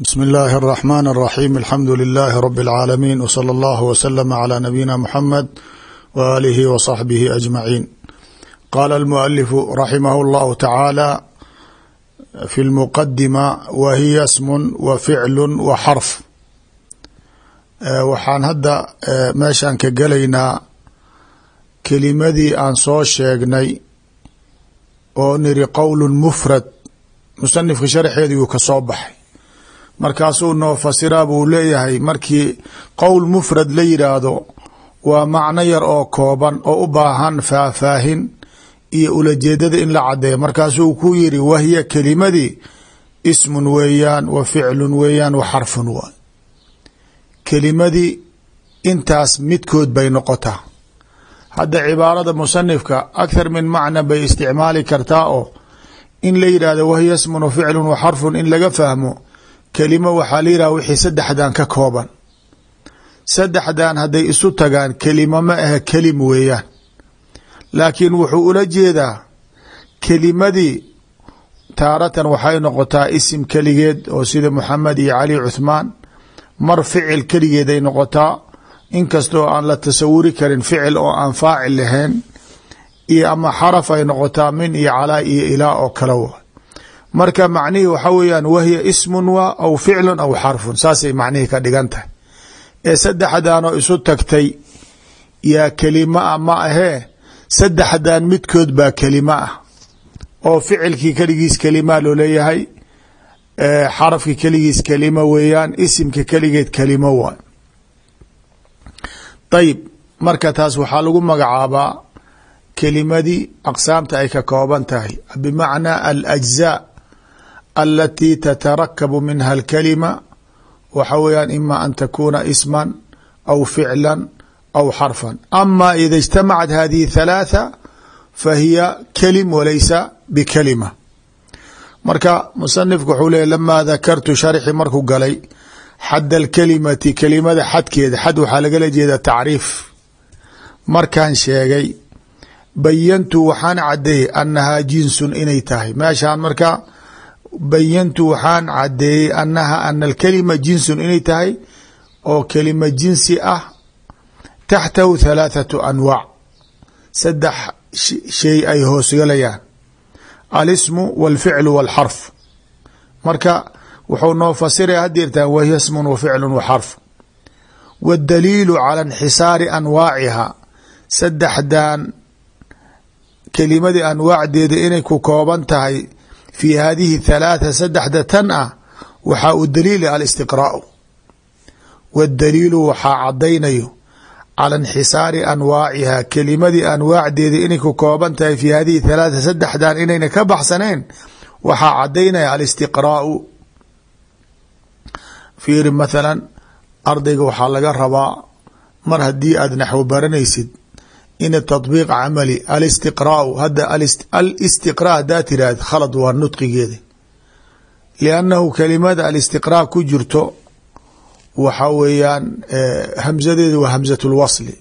bsmi اllahi الرحmn الرaxيm alxamdu لilh rb العaalamiin wslى اllah wslm عlى nabiyina mxamed w alihi w صaxbihi aجmaciin qala اlmualifu raximah اllahu tacaala fi اlmuqadima wa hiya smun wa ficlu wa xarf waxaan hadda meeshaan ka gelaynaa kelimadii aan soo sheegnay oo niri qowl mufrad musanifka sharxeedi uu ka soo baxay markaasuu noo fasiraa buu leeyahay markii qowl mufrad la yidhaahdo waa macno yar oo kooban oo u baahan faahfaahin iyo ulajeedada in la cadeeyo. Markaasuu ku yiri wahiya kelimadii ismun weeyaan wa ficlun weeyaan wa xarfun waay kelimadii intaas midkood bay noqotaa. Hadda cibaarada musanifka akhar min macna bay isticmaali kartaa oo in la yidhahdo wahiya ismun wa ficlun wa xarfun in laga fahmo kelimo waxaa la yidhaha wixii saddexdan ka kooban. Saddexdan hadday isu tagaan kelimo ma ahe kelim weeyaan. Laakiin wuxuu ula jeedaa kelimadii taaratan waxay noqotaa isim keligeed oo sida moxamed iyo cali cuthmaan mar ficil keligeed ay noqotaa. Inkastoo aan la tasawuri karin ficil oo aan faacil lahayn iyo ama xaraf ay noqotaa min iyo calaa iyo ilaa oo kale marka macnihii waxa weeyaan wahiya ismun waa aw ficlun aw xarfun. Saasay macnihii ka dhigan tahay. Ee saddexdanoo isu tagtay yaa kelima a ma ahee? Saddexdan midkood baa kelima ah. Oo ficilkii keligiis kelimaa loo leeyahay xarafki keligiis kelima weeyaan isimka keligeed kelimo waay ayib marka taas waxaa lagu magacaabaa kelimadii aqsaamta ay ka kooban tahay. Bimacnaa alajzaa alati tatarakabu minha alkalima waxa weeyaan ima an takuna isman aw ficlan aw xarfan ama ida اجtamacat hadihi ثalaثة fahiya kelim walaysa bikalima marka musanifku wuxuu leeyay lama dakartu sharxi markuu galay xad alkalimati kelimada xadkeeda xad waxaa lagala jeeda tacriif markaan sheegay bayantu waxaan cadeeyey anahaa jinsun inay tahay meeshaan marka bayantu waxaan cadeeyey anaha ana alkalima jinsun inay tahay oo kelima jinsi ah taxtahu thalaathatu anwaac. Saddex shay ay hoosgalayaan alismu walficlu walxarf. Marka wuxuu noo fasiraya hadeertaan wahiya smun wa ficlu wa xarf. Waاdaliilu cala inxisaari anwaaciha. Saddexdan kelimadii anwaacdeeda inay ku kooban tahay fi hadihi thalaatha saddexda tan ah waxaa u daliila alistiqraau waاdaliilu waxaa cadaynayo cala inxisaari anwaaciha kelimadii anwaacdeeda inay ku kooban tahay fi hadihi thalaatha saddexdan inayna ka baxsaneen waxaa cadaynaya alistiqraau fiiri mathalan ardayga waxaa laga rabaa mar haddii aad naxwo in taطbiiq camali alistiqraau hadda alistiqraa hadaa tirahd khalad waa nudqigeeda liannahu kelimada alistiqraa ku jirto waxa weeyaan hamzadeeda waa hamzat lwasli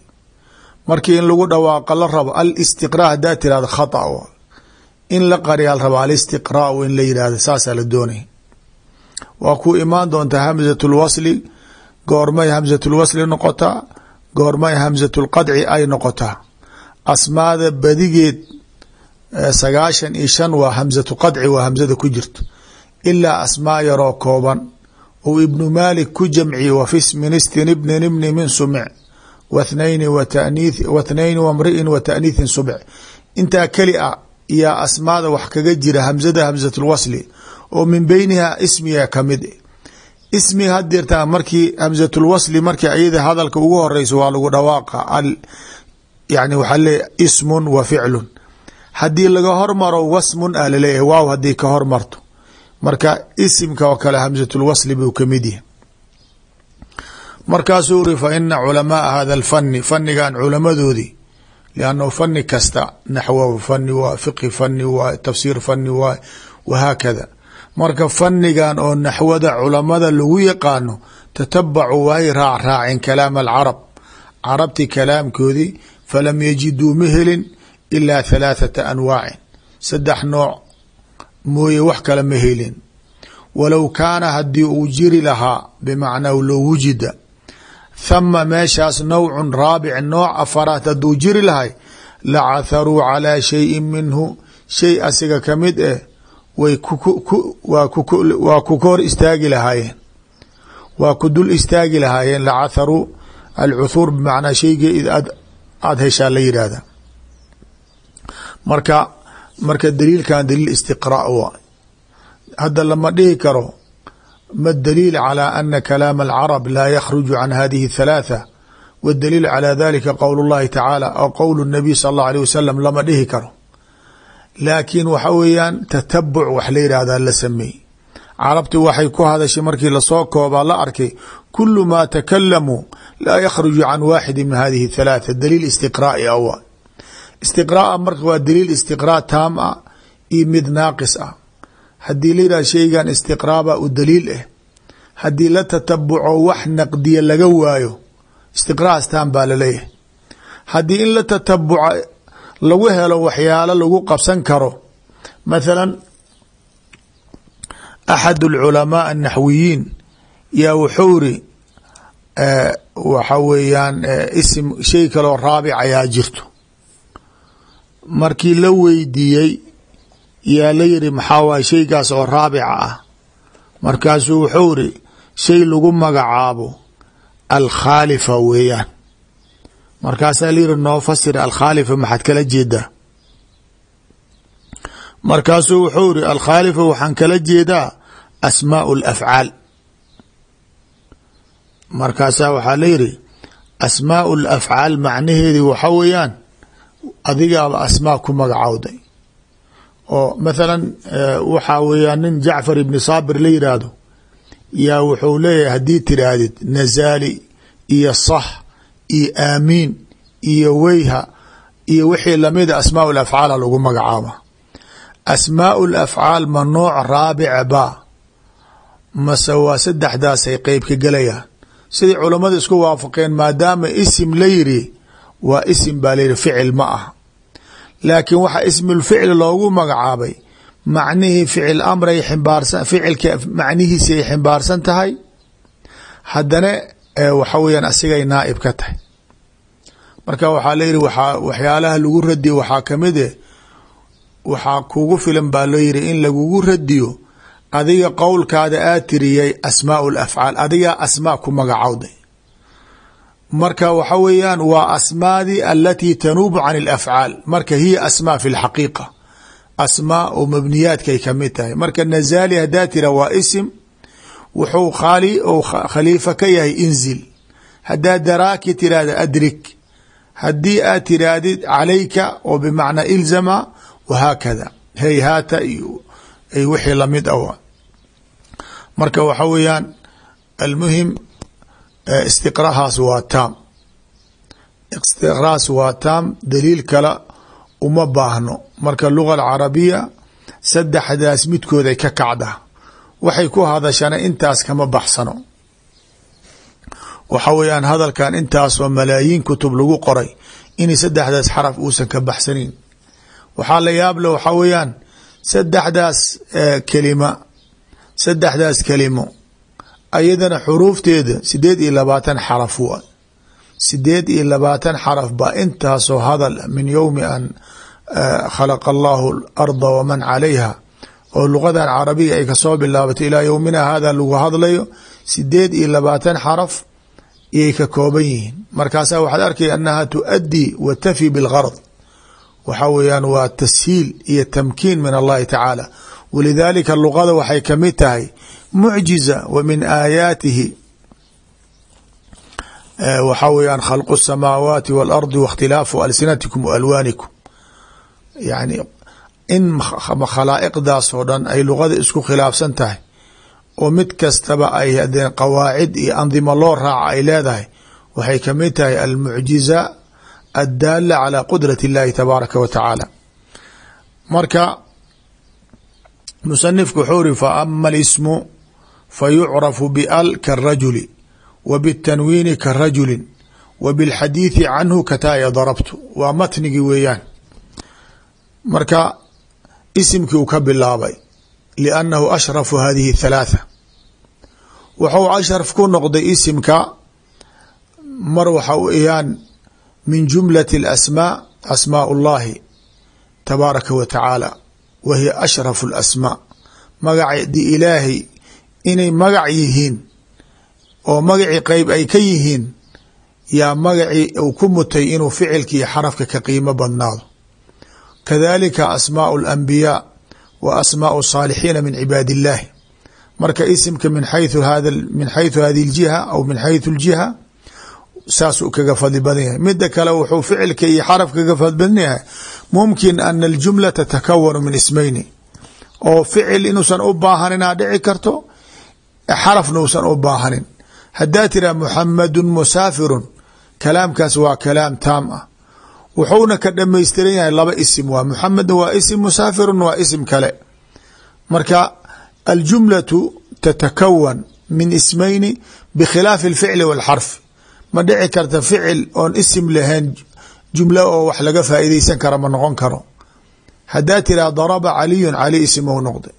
markii in lagu dhawaaqa la rabo alistiqraa hadaa tirahdo khata in la qariyaa la raba alistiqraau in la yihahdo saasaa la doonay waa ku imaan doontaa hamzat lwasli goormay hamzat lwasli noqotaa goormay hamzat lqadci ay noqotaa asmaada badigeed sagaashan iyo shan waa hamzatu qadci waa hamzada ku jirto. Ilaa asmaa yaroo kooban ou ibnu maalik ku jamciye wa fi smin istin ibnin ibni min sumic wathnayni wathnayni wamri'in wa taaniithin subc intaa keli a yaa asmaada wax kaga jira hamzada hamzat lwasli oo min beyniha ismiga ka mid ismiga hadeertaa markii hamzatulwasli markii ayada hadalka ugu horeyso waa lagu dhawaaqa yani waxaa leeya ismun wa ficlun. Haddii laga hormaro wasmun a waaw haddii ka hormarto. Marka isimka oo kale hamzatulwasli buu ka mid yahay. Markaasuu fa ina culamaaa hada alfani fanigan culamadoodii liannahu fani kasta naxwo fani waa fiqhi fani waa tafsiir fani waa wahaakada marka fanigan oo naxwada culamada lagu yaqaano tatabacu way raac raaceen kalaam alcarab. Carabti kalaamkoodii falam yajiduu ma helin ilaa halaathata anwaacin saddex nooc mooye wax kale ma helin walow kaana haddii uu jiri lahaa bimacnaa low wujida thama meeshaas nawcun raabic nooc afaraad hadduu jiri lahay lacatharuu calaa shayin minhu shay asiga ka mid eh way waa ku hor istaagi lahaayeen waa ku dul istaagi lahaayeen lacatharuu alcuthuur bimacnaa shaygii aada heshaa la yidhaahda marka marka daliilkan daliil istiqraa wa hadda lama dhihi karo ma daliil calى ana kalaam alcarab laa yakhruju can hadihi اthalaatha wاdaliil calى dalika qowl اllahi tacaala aw qowl الnabiy sal اllah alيه wasalam lama dhihi karo laakiin waxa weeyaan tatabuc wax la yidhaahdaa la sameeyey carabti waxay ku hadashay markii la soo koobaa la arkay kulu ma takalamuu laa yakhruju can waaxidi min hadihi اthalaatha daliil istiqraai awa istiqraa marka waa daliil istiqraa taam ah iyo mid naaqis ah. Haddii la yidhah shaygan istiqraaba u daliil ah haddii la tatabuco wax naqdiya laga waayo istiqraa staan baa la leeyahay haddii in la tatabuca lagu helo waxyaalo lagu qabsan karo mathalan axad alculamaa annaxwiyiin yaa wuxuu iri waxa weeyaan isim shay kaloo raabic ayaa jirto markii la weydiiyey yaa la yiri maxaa waay shaygaas oo raabica ah markaasuu wuxuu iri shay lagu magacaabo alkhaalifa weeyaan markaasaa la yiri noo fasir alkhaalifa maxaad kala jeedaa markaasuu wuxuu iri alkhaalifa waxaan kala jeedaa asmaau alafcaal. Markaasaa waxaa la yiri asmaau alafcaal macnaheedi waxa weeyaan adigaaba asmaa ku magacowday. Oo mathalan waxaa weeyaan nin jacfar ibni saabir la yidhaahdo yaa wuxuu leeyahay haddii tidhaahdid nazaali iyo sax iyo aamiin iyo weyha iyo wixii lamida asmaau lafcaala lagu magacaaba. Asmaau lafcaal ma nooc raabic ba mase waa saddexdaasay qeyb ka gelayaan siday culammada isku waafaqeen maadaama isim la yiri waa isim baa layidhi ficil ma ah laakiin waxa ismulficli loogu magacaabay macnihii ficil amray ximbaarsan ficilka macnihiisi ay ximbaarsan tahay haddana waxa weeyaan asigay naaib ka tahay. Marka waxaa la yihi waaa waxyaalaha lagu radiyo waxaa ka mid eh waxaa kugu filan baa loo yihi in lagugu radiyo adiga qowlkaada aa tiriyay asmaau lafcaal adigaa asmaa ku magacowday. Marka waxa weeyaan waa asmaadii alatii tanuubu can alafcaal. Marka hiya asmaa fi lxaqiiqa asmaa oo mabniyaadkay ka mid tahay. Marka nazaali hadaa tira waa isim wuxuu khali ou khaliifa ka yahay inzil. Hadaa daraaki tirahda adrik. Haddii aad tiraahdid calayka oo bimacnaa ilzama wahaakada hayhaata iyo wixii la mid awa marka waxa weeyaan almuhim istiqrahaas waa taam. Istiqrahaas waa taam daliil kale uma baahno. Marka luga alcarabiya saddexdaas midkooday ka kacda waxay ku hadashana intaas kama baxsano. Waxa weeyaan hadalkan intaasoo malaayiin kutub lagu qoray inay saddexdaas xaraf uusan ka baxsanin. Waxaa la yaable waxaa weeyaan saddexdaas kelima saddexdaas kelimo ayadana xuruufteeda sideed iyo labaatan xaraf sideed iyo labaatan xaraf baa intaasoo hadal min yowmi an khalaqa allahu alarda waman calayha oo lugadan carabiga ay ka soo bilaabatay ilaa yowmina hada lagu hadlayo sideed iyo labaatan xaraf iyay ka kooban yihiin. Markaasaa waxaad arkaya annaha tuadii wa tafi bilgarad waxa weeyaan waa tashiil iyo tamkiin min allahi tacaala walidaalika luqada waxay kamid tahay mucjiza wa min aayaatihi waxaa weyaan khalqu الsamaawaati waاlardi waاkhtilaafu alsinatikum wa alwaanikum yani in khalaa'iqdaas oo dhan ay luqada isku khilaafsan tahay oo mid kastaba ay hadee qawaacid iyo andimo loo raaca ay leedahay waxay kamid tahay almucjiza addaala calى qudrat اllahi tabaaraka wa tacaala marka musanifku wuxuu ri faama alismu fayucrafu bial karajuli wa bitanwiini karajulin wa bilxadiidi canhu kataaya darabtu waa matnigii weeyaan marka isimkii uu ka bilaabay liannahu ashrafu hadihi thalaatha wuxuu ashraf ku noqday isimka mar waxa weyaan min jumlati alasmaa asmaa اllahi tabaaraka wa tacaala wa hiya ashrafu اlasmaa magacdi ilaahay inay magac yihiin oo magacii qeyb ay ka yihiin yaa magacii uu ku mutay inuu ficilka iyo xarafka ka qiimo badnaado kadalika asmaau اlanbiyaa wa asmaau saalixiina min cibaadi illahi marka isimka min xayثu hada min xayثu hadihi اljiha aw min xayثu اljiha saasuu kaga fadli badan yahay. Mida kale wuxuu ficilka iyo xaraf kaga fadli badan yahay. Mumkin ana aljumla tatakawanu min ismayni. Oo ficil inuusan u baahaninaa dhici karto xarafna uusan u baahanin. Haddaa tiraha muxamadu musaafiru kalaamkaas waa kalaam taam ah. Wuxuuna ka dhamaystiran yahay laba isim waa muxamedna waa isim musaafirun waa isim kale. Marka aljumlatu tatakawan min ismayni bikhilaafi alficli walxarfi ma dhici karta ficil oon isim lahayn jumla oo wax laga faa'iideysan kara ma noqon karo. Haddaa tiraha daraba caliyun cali isimou noqday.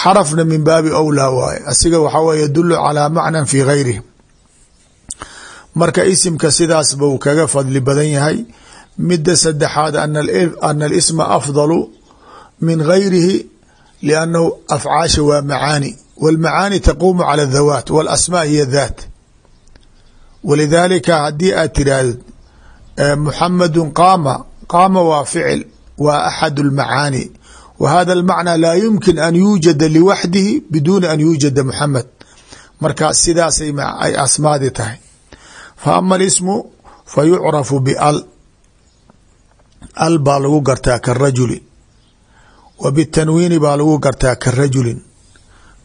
Xarafna min baabi awlaa waaye asiga waxaa weye yadulu calaa macnan fi gayrihi marka isimka sidaas buu kaga fadli badan yahay. Mida saddexaad ana alisma afdalu min gayrihi liannahu afcaasha waa macaani. Walmacaani taquumu cala adhawaat walasmaa hiya daat walidaalika haddii aad tiraahdo muxamadu qaama qaama waa ficil waa axad اlmacaani wa hada almacnaa laa yumkin an yuujada liwaxdihi biduuni an yuujada muxamed marka sidaasay ay asmaadi tahay fa ama alismu fa yucrafu bial al baa lagu gartaa karajuli wa bitanwiini baa lagu gartaa ka rajulin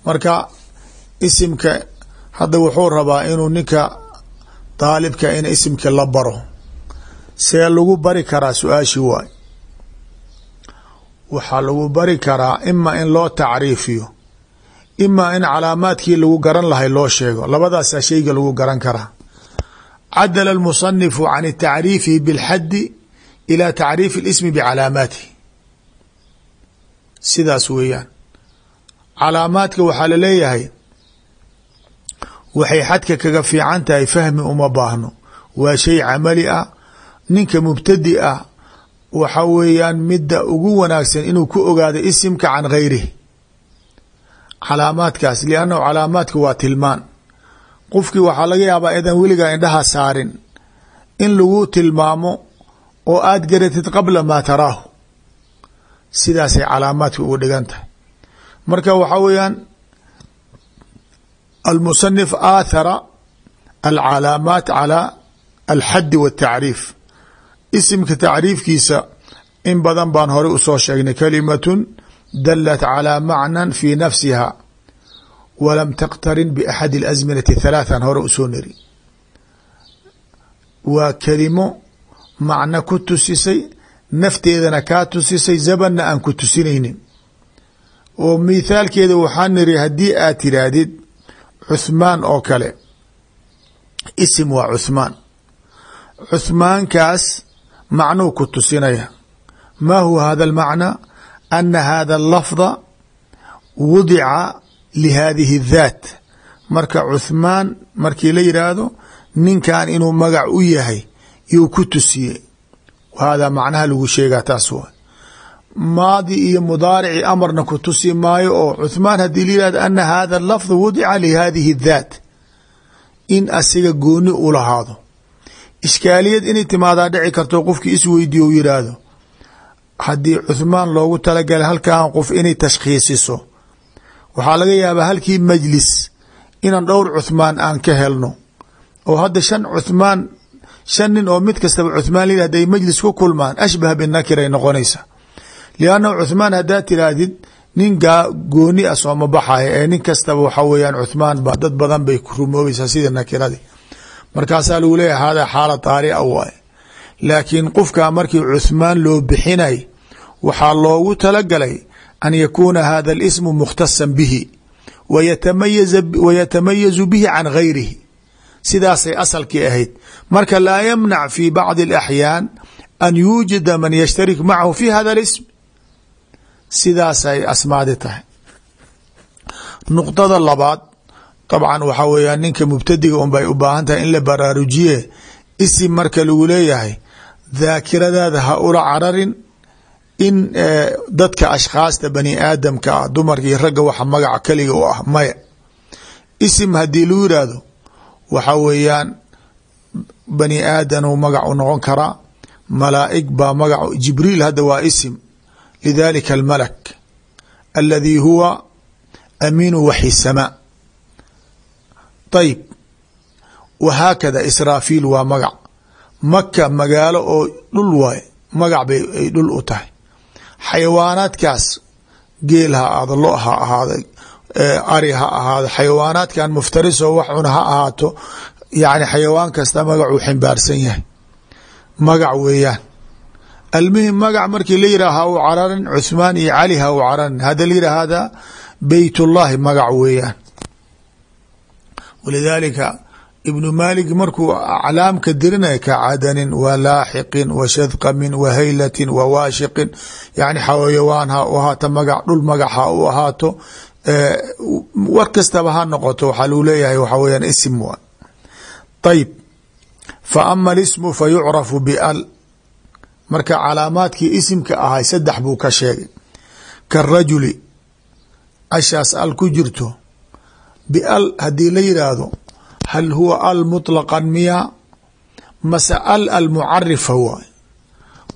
marka isimka hadda wuxuu rabaa inuu ninka daalibka in isimka la baro see lagu bari karaa su'aashii waay. Waxaa lagu bari karaa ima in loo tacriifiyo ima in calaamaadkii lagu garan lahay loo sheego. Labadaasaa shayga lagu garan karaa. Cadala almusanifu can tacriifihi bilxaddi ila tacriifi اlismi bicalaamaatihi. Sidaas weeyaan. Calaamaadka waxaa la leeyahay waxay xadka kaga fiican tahay fahmi uma baahno. Waa shay camali ah ninka mubtadi ah waxa weeyaan midda ugu wanaagsan inuu ku ogaado isimka can gayrihi calaamaadkaas liannahu calaamaadka waa tilmaan. Qofkii waxaa laga yaabaa idan weligaa indhaha saarin in lagu tilmaamo oo aad garatid qabla maa taraahu. Sidaasay calaamaadka ugu dhigan tahay. Marka waxaa weeyaan almusanif aathara alcalaamaat calaa alxaddi wاtacriif isimka tacriifkiisa in badan baan hore usoo sheegnay kalimatun dalat calى macnan fi nafsiha walam taqtarin baxadi اlasminati halaathan hore usoo niri waa kelimo macno ku tusisay nafteedana kaa tusisay zabanna aan ku tusinaynin oo mithaalkeeda waxaa niri haddii aad tiraahdid cusmaan oo kale. Isim waa cusmaan. Cusmaankaas macnuu ku tusinaya. Ma huwa hada almacna? Ana hada alafda wudica lihadihi اdaat marka cuhmaan markii la yidhaahdo ninkan inuu magac u yahay yuu ku tusiyey. Hada macnaha lagu sheegaa taas wa maadi iyo mudaarici amarna ku tusi maayo oo cuthmaan haddii la yihahdo ana hada lafd wudica lihadihi الdaat in asiga gooni u lahaado. Ishkaaliyad inay timaadaa dhici karto qofkii isweydiiyo u yidhaahdo. Haddii cuthmaan loogu talagalay halkan qof inay tashkhiisiso waxaa laga yaabaa halkii majlis inaan dhowr cuthmaan aan ka helno. Oo hadda shan cuthmaan shan nin oo mid kastaba cuthmaan la ay majlis ku kulmaan ashbah binakir ay noqonaysa liannahu cuthmaan haddaad tiraahdid nin gaa gooni ah sooma baxaya ee nin kastaba waxa weeyaan cuthmaan ba dad badan bay ku rumoobaysaa sida nakiradii markaasaa lagu leeyahay hada xaala taarica waaye laakiin qofkaa markii cuthmaan loo bixinay waxaa loogu talagalay an yakuuna hada اlismu mukhtasan bihi wayatamayazu bihi can gayrihi sidaasay asalkii ahayd marka laa yamnac fi bacdi اlaxyaan an yuujida man yashtarik macahu fi hada اlism sidaasay asmaadi tahay. Nuqdada labaad dabcan waxaa weeyaan ninka mubtadiga un bay u baahan tahay in la baraarujiye isim marka lagu leeyahay daakiradaada ha ula cararin in dadka ashkhaasta bani aadamka ah dumarka iyo ragga waxa magaca keliga u ah maya. Isim haddii lagu yidhaahdo waxa weeyaan bani aadamuu magac u noqon karaa malaa'ig baa magac jibriil hadda waa isim lidalika almalak aladi huwa amiinu waxyi samaa ayib wahaakada israafiil waa magac maka magaalo oo dhul waay magac bay ay dhul u tahay xayawaanaadkaas geel ha ahaado lo ha ahaado ari ha ahaado xayawaanaadkan muftarisoo wax cuna ha ahaato yani xayawaan kasta magacuu ximbaarsan yahay magac weeyaan almuhim magac markii la yihah ha u cararin cuthmaan iyo cali ha u cararin. Hada la yihah hada beyt ullahi magac weeyaan. Walidaalika ibnu maalik markuu aclaamka dirinaya ka cadanin wa laaxiqin wa shadqamin wa haylatin wa waashiqin. Yani xawayawaan ha u ahaato magac dhul magac ha u ahaato war kastaba ha noqoto waxaa lagu leeyahay waxaa weyaan isim wa ayib fa ama alismu fa yucrafu bial marka calaamaadkii isimka ahay saddex buu ka sheegay karajuli ashaas al ku jirto bial haddii la yidhaahdo hal huwa al muطlaqan miya mase al almucarifa waay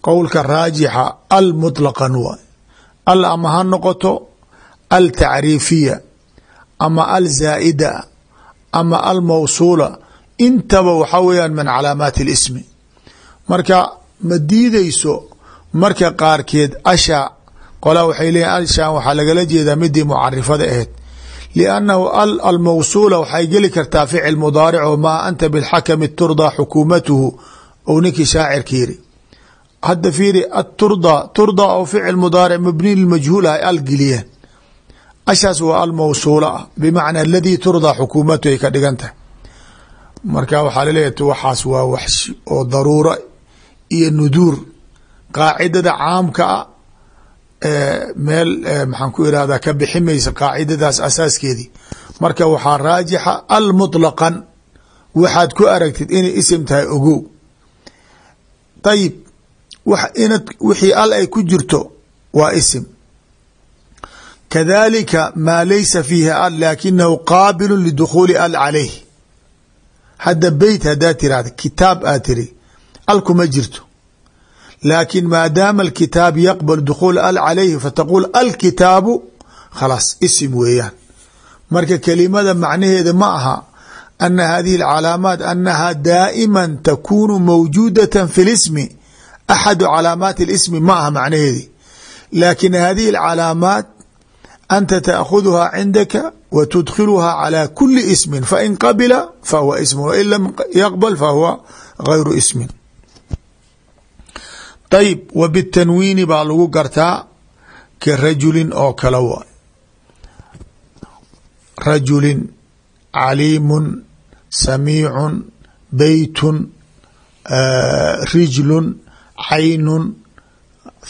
qowlka raajixa al muطlaqan waay al ama ha noqoto al tacriifiya ama al zaa'ida ama al mawsuula intaba waxaa weeyaan min calaamaati اlismi marka ma diideyso marka qaarkeed asha. Qolaa waxay leeyihiin ashan waxaa lagala jeedaa midii mucarifada ahayd. Liannahu al almawsuula waxay geli kartaa ficil mudaaric oo maa anta bilxakami turdaa xukuumatuhu ou ninkii shaacirka yiri hadda fiiri aturdaa turdaa oo ficil mudaaric mabniy lmajhuul ah al geliyeen. Ashaas waa almawsuula ah bimacnaa aladii turdaa xukuumatu ay ka dhigan tahay. Marka waxaa la leeyahay waxaas waa wax oo daruura iyo nuduur qaacidada caamka a meel maxaan ku irahdaa ka bixi maysa qaacidadaas asaaskeedii. Marka waxaa raajixa al muطlaqan waxaad ku aragtid inay isim tahay ogow. Ayib inad wixii al ay ku jirto waa isim. Kadalika maa laysa fiihi al laakinahu qaabilu lidukhuuli al calayh hadda beyt haddaad tirahda kitaab aad tiri al kuma jirto. Laakin maadaama alkitaab yaqbal dukhuul al calayhi fataquul alkitaabu khalaas isim weeyaan. Marka kelimada macnaheeda ma aha ana hadihi alcalaamaat anaha daa'ima takunu mawjuudata fi lismi axadu calaamaati اlismi ma aha macnaheedi. Laakin hadihi alcalaamaat anta taakhuduha cindaka wa tudkhiluha calى kuli ismin fain qabila fahuwa ismu wain lam yaqbal fahuwa gayru ismin ayb w btanwiini baa lagu gartaa ka rajulin oo kale waay rajulin caliimun samiicun beytun rijlun caynun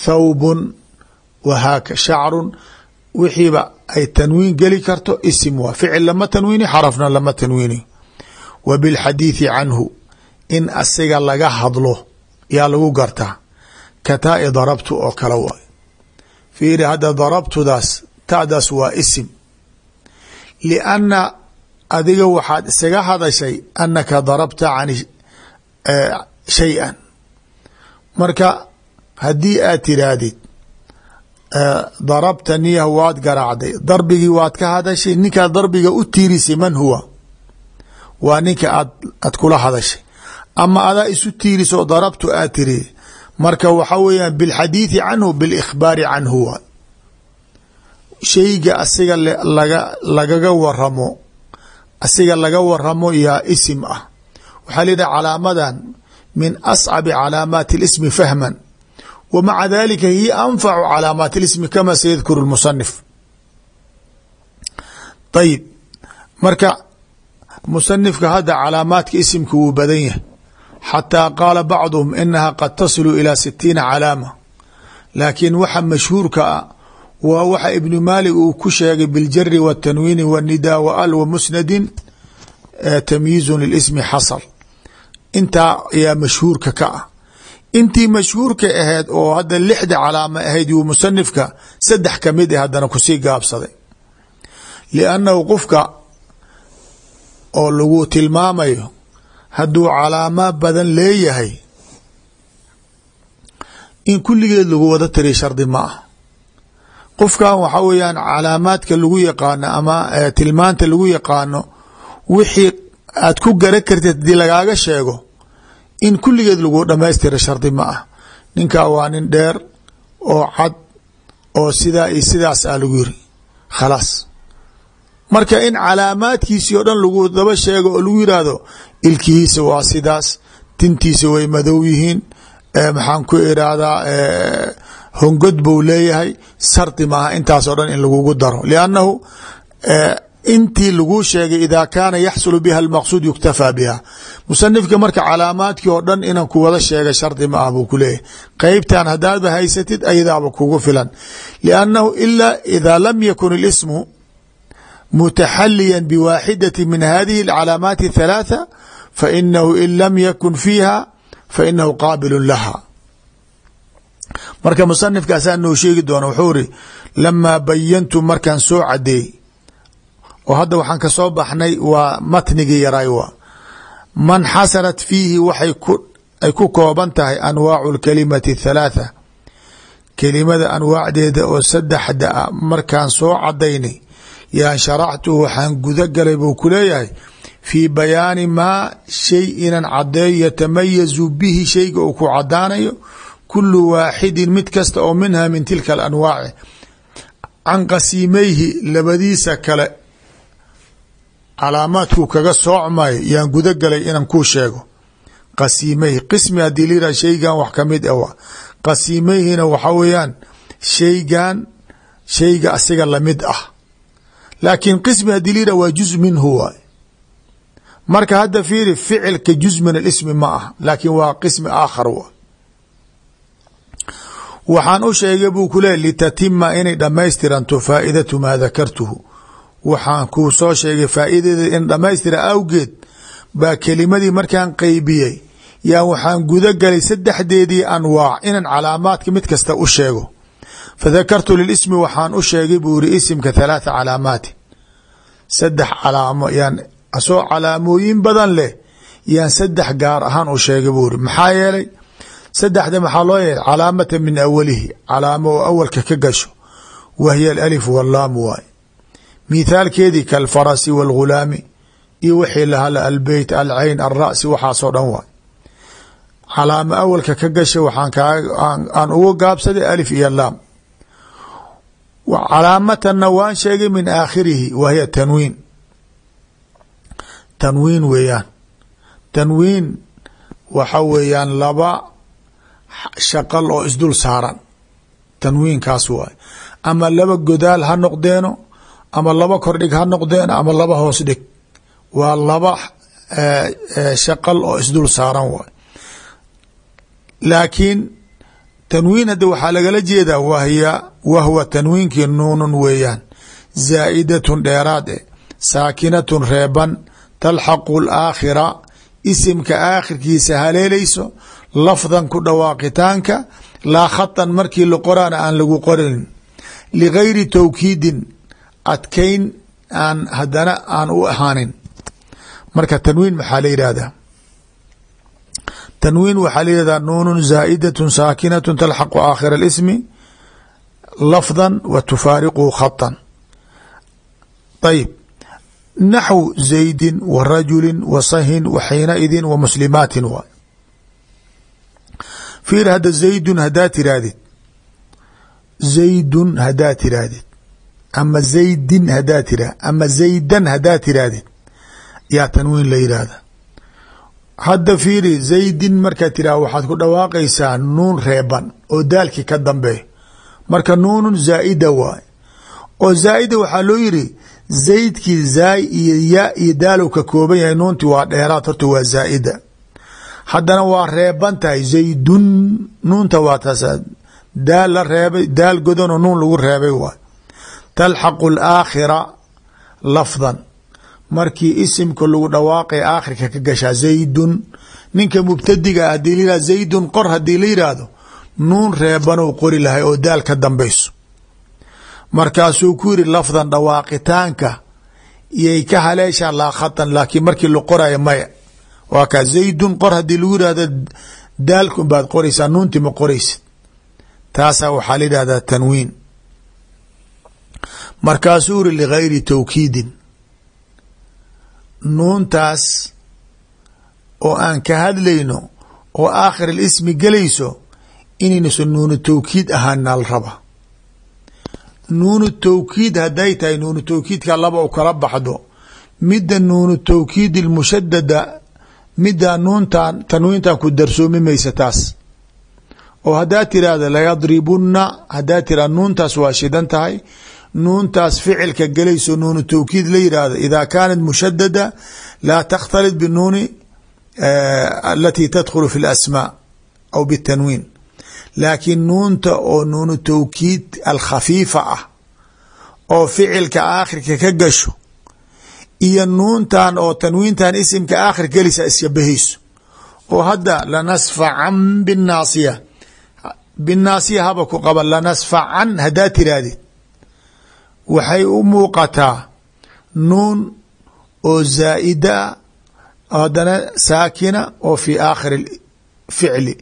thawbun wahaaka shacrun wixiiba ay tanwiin geli karto isim waa ficil lama tanwiini xarafna lama tanwiini wa bilxadiithi canhu in asiga laga hadlo yaa lagu gartaa ka taai darabtu oo kale waay. Fiiri hadda darabtudaas ta'daas waa isim. Lianna adiga waxaad isaga hadashay anaka darabta can shay-an. Marka haddii aad tiraahdid darabta niyah waad garaacday darbigii waad ka hadashay ninkaad darbiga u tiirisay man huwa? Waa ninka aad kula hadashay. Ama adaa isu tiiriso darabtu aad tiri marka waxa weeyaan bilxadiithi canhu bilikhbaari canhu waa shayga asiga laga lagaga waramo asiga laga waramo yaa isim ah waxaa layidhaha calaamadan min ascabi calaamaati اlismi fahman wa maca dalika hiya anfacu calaamaati اlismi kama sayadkuru اlmusanif ayib marka musanifka hadda calaamaadka isimka wuu badan yahay حتى qaala بعضهم inaha qad tasilu ilaa ستين علامة. laakiin waxa mashhuurka a waa waxa ibnu maalik uu ku sheegay biljari wtanwiini wnidaa wa al wa musnadin tamyiizun lilismi xasal intaa ayaa mashhuurka ka ah intii mashhuurka ahayd oo hadda lixda calaama ahayd yuu musanifka saddex ka mid ah haddana ku sii gaabsaday liannahu oo lagu tilmaamayo hadduu calaama badan leeyahay in kulligeed lagu wada tiriya shardi ma ah. Qofkan waxa weeyaan calaamaadka lagu yaqaano ama tilmaanta lagu yaqaano wixii aad ku gara kartid haddii lagaaga sheego in kulligeed lagu dhamaystira shardi ma ah. Ninkaa waa nin dheer oo cad oo sidaa iyo sidaas a lagu yiri. Khalaas. Marka in calaamaadkiisii oo dhan lagu daba sheego oo lagu yiraahdo ilkihiisa waa sidaas tintiisa way madow yihiin maxaan ku irahdaa hongod buu leeyahay shardi maaha intaasoo dhan in lagugu daro. Liannahu intii laguu sheegay ida kaana yaxsulu biha almaqsuud yuktafaa biha. Musanifka marka calaamaadkii oo dhan inan ku wada shardi ma buu ku leeyahay. Qeybtan haysatid ayadaaba kugu filan. Liannahu ila ida lam yakun اlismu mutaxaliya biwaaxidati min hadihi alcalaamaati اthalaatha fainahu in lam yakun fiiha fainahu qaabilu laha marka musanifkaasaa noo sheegi doona wuxuu iri lamaa bayantu markaan soo cadeey oo hadda waxaan ka soo baxnay waa matnigii yaray wa man xasarat fiihi waxay ay ku kooban tahay anwaacu lkalimati athalaatha kelimada anwaacdeeda oo saddexda a markaan soo cadaynay yaan sharaxtuhu waxaan guda galay buu ku leeyahay fii bayaani maa shay inan cadeeyo yatamayazu bihi shayga uu ku cadaanayo kulu waaxidin mid kasta oo minha min tilka alanwaaci can qasiimeyhi labadiisa kale calaamaadkuu kaga soocmayo yaan guda galay inaan kuu sheego. Qasiimeyhi qismi haddii yihah shaygan wax ka mid a wa qasiimeyhina waxa weeyaan shaygan shayga asiga la mid ah. Laakiin qismi haddii waa juz minhu waay marka hadda fiiri ficilka juz min alismi ma ah laakiin waa qismi aakhar wa. Waxaan u sheegay buu ku leey litatima inay dhamaystiranto faaidatu maa dakartuhu waxaan kuu soo sheegay faa'idadeeda in dhamaystira awgeed baa kelimadii markaan qeybiyey yaa waxaan guda galay saddexdeedii anwaac inaan calaamaadka mid kasta u sheego. Fadakartu lilismi waxaan u sheegay buu iri isimka thalaatha calaamaati. Saddex calaamo yaan asoo calaamooyin badan leh. Yaan saddex gaar ahaan u sheegay buu iri maxaa yeelay saddexda maxaa loo yeelay? Calaamata min awalihi. Calaamo oo awalka ka gasho. Wahiya alif wallaamu waay. Mithaalkeedii kalfarasi wاlghulaami iyo wixii lahala albeyt alcayn alra'si waxaasoo dhan waay. Calaamo awalka ka gasha waxaan aan uga gaabsaday alif iyo laam. Calaamatanna waan sheegay min aakhirihi wahiya tanwiin tanwiin weeyaan. Tanwiin waxa weeyaan laba shaqal oo isdul saaran. Tanwiinkaas waay ama laba godaal ha noqdeeno ama laba kordhig ha noqdeeno ama laba hoos dhig. Waa laba shaqal oo isdul saaran waay laakiin tanwiin hadda waxaa lagala jeedaa wahya wahwa tanwiinkii nuunun weeyaan. Zaa'idatun dheeraad e saakinatun reeban talxaqu laakhira isimka aakhirkiisa haleelayso lafdan ku dhawaaqitaanka laa khatan markii la qoraana aan lagu qorin ligayri tawkiidin adkayn aan hadana aan u ahaanin marka tanwiin maxaa la yidhaahdaa tanwiin waxaa la yihahdaa nuunun zaa'idatun saakinatun talxaqu aakhira اlismi lafdan wa tufaariquhu khatan ayib naxw zaydin wa rajulin wa sahin wa xiinaidin wa muslimaatin waay fiir hadda zaydun haddaa tirahdid zaydun haddaa tirahdid ama zaydin haddaa tira ama zaydan haddaa tirahdid yaa tanwiin la yidhaahda hadda fiiri zaydin markaa tiraa waxaad ku dhawaaqaysaa nuun reeban oo daalkii ka dambeeyo marka nuunun zaa'ida waay oo zaa'ida waxaa loo yiri zaydkii zaay iyo ya iyo daalow ka kooban yahay nuuntii waa dheeraad horta waa zaa'ida. Haddana waa reeban tahay zaydun nuunta waa taas daal la reebay daal godanoo nuun lagu reebay waay talxaqu alaakhira lafdan. Markii isimka lagu dhawaaqay aakhirka ka gashaa zaydun ninka mubtadiga ah la yihahdo zaydun qor haddii la yidhaahdo nuun reebanuu qori lahay oo daal ka dambayso markaasuu ku yiri lafdan dhawaaqitaanka iyay ka haleeshaa laa khatan laakiin markii la qorayo maya. Waa kaa zaydun qor haddii lagu yihahdo daalkun baad qoraysaa nuunti ma qoraysid. Taasaa waxaa la yidhahdaa tanwiin. Markaasuu iri ligayri tawkiidin. Nuuntaas oo aan ka hadlayno oo aakhir ismi gelayso inaynaso nuunu tawkiid ahaana la raba nuunu tawkiid hadday tahay nuunu tawkiidka laba u kala baxdo. Midda nuunu tawkiid ilmushadada middaa nuuntan tanwiintan ku darsoomi maysa taas. Oo haddaad tirahda layadribunna haddaad tirahda nuuntaas waa shidan tahay. Nuuntaas ficilka gelayso nuunu tawkiid la yidhaahdo ida kaanat mushadada laa takhtalit binuuni alati tadkhulu fi اlasmaa aw btanwiin laakiin nuunta oo nuunu tawkiid alkhafiifa ah oo ficilka aakhirka ka gasho iyo nuuntan oo tanwiintan isimka aakhir gelisa iskabahayso oo hadda lanasfacan binaasiya binaasiya haba ku qaba lanasfacan haddaa tirahdid waxay u muuqataa nuun oo zaa'ida haddana saakina oo fi aakhiri ficli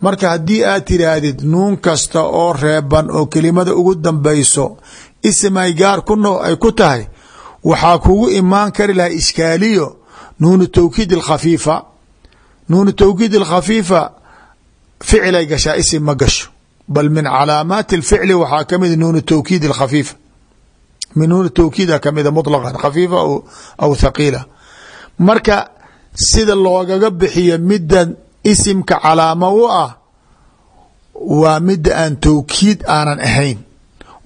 marka haddii aad tiraahdid nuun kasta oo reeban oo kelimada ugu dambayso isim ay gaar kuno ay ku tahay waxaa kugu imaan kari laha ishkaaliyo nuunu tawkiid alkhafiifa nuunu tawkiid alkhafiifa ficilay gashaa isim ma gasho. Bal min calaamaati alficli waxaa kamida nuunu tawkiid alkhafiifa min nuun tawkiida kamida muطlaqan khafiifa aw thaqiila. Marka sida loogaga bixiyo midda isimka calaamo u ah waa midda aan tawkiid aanan ahayn.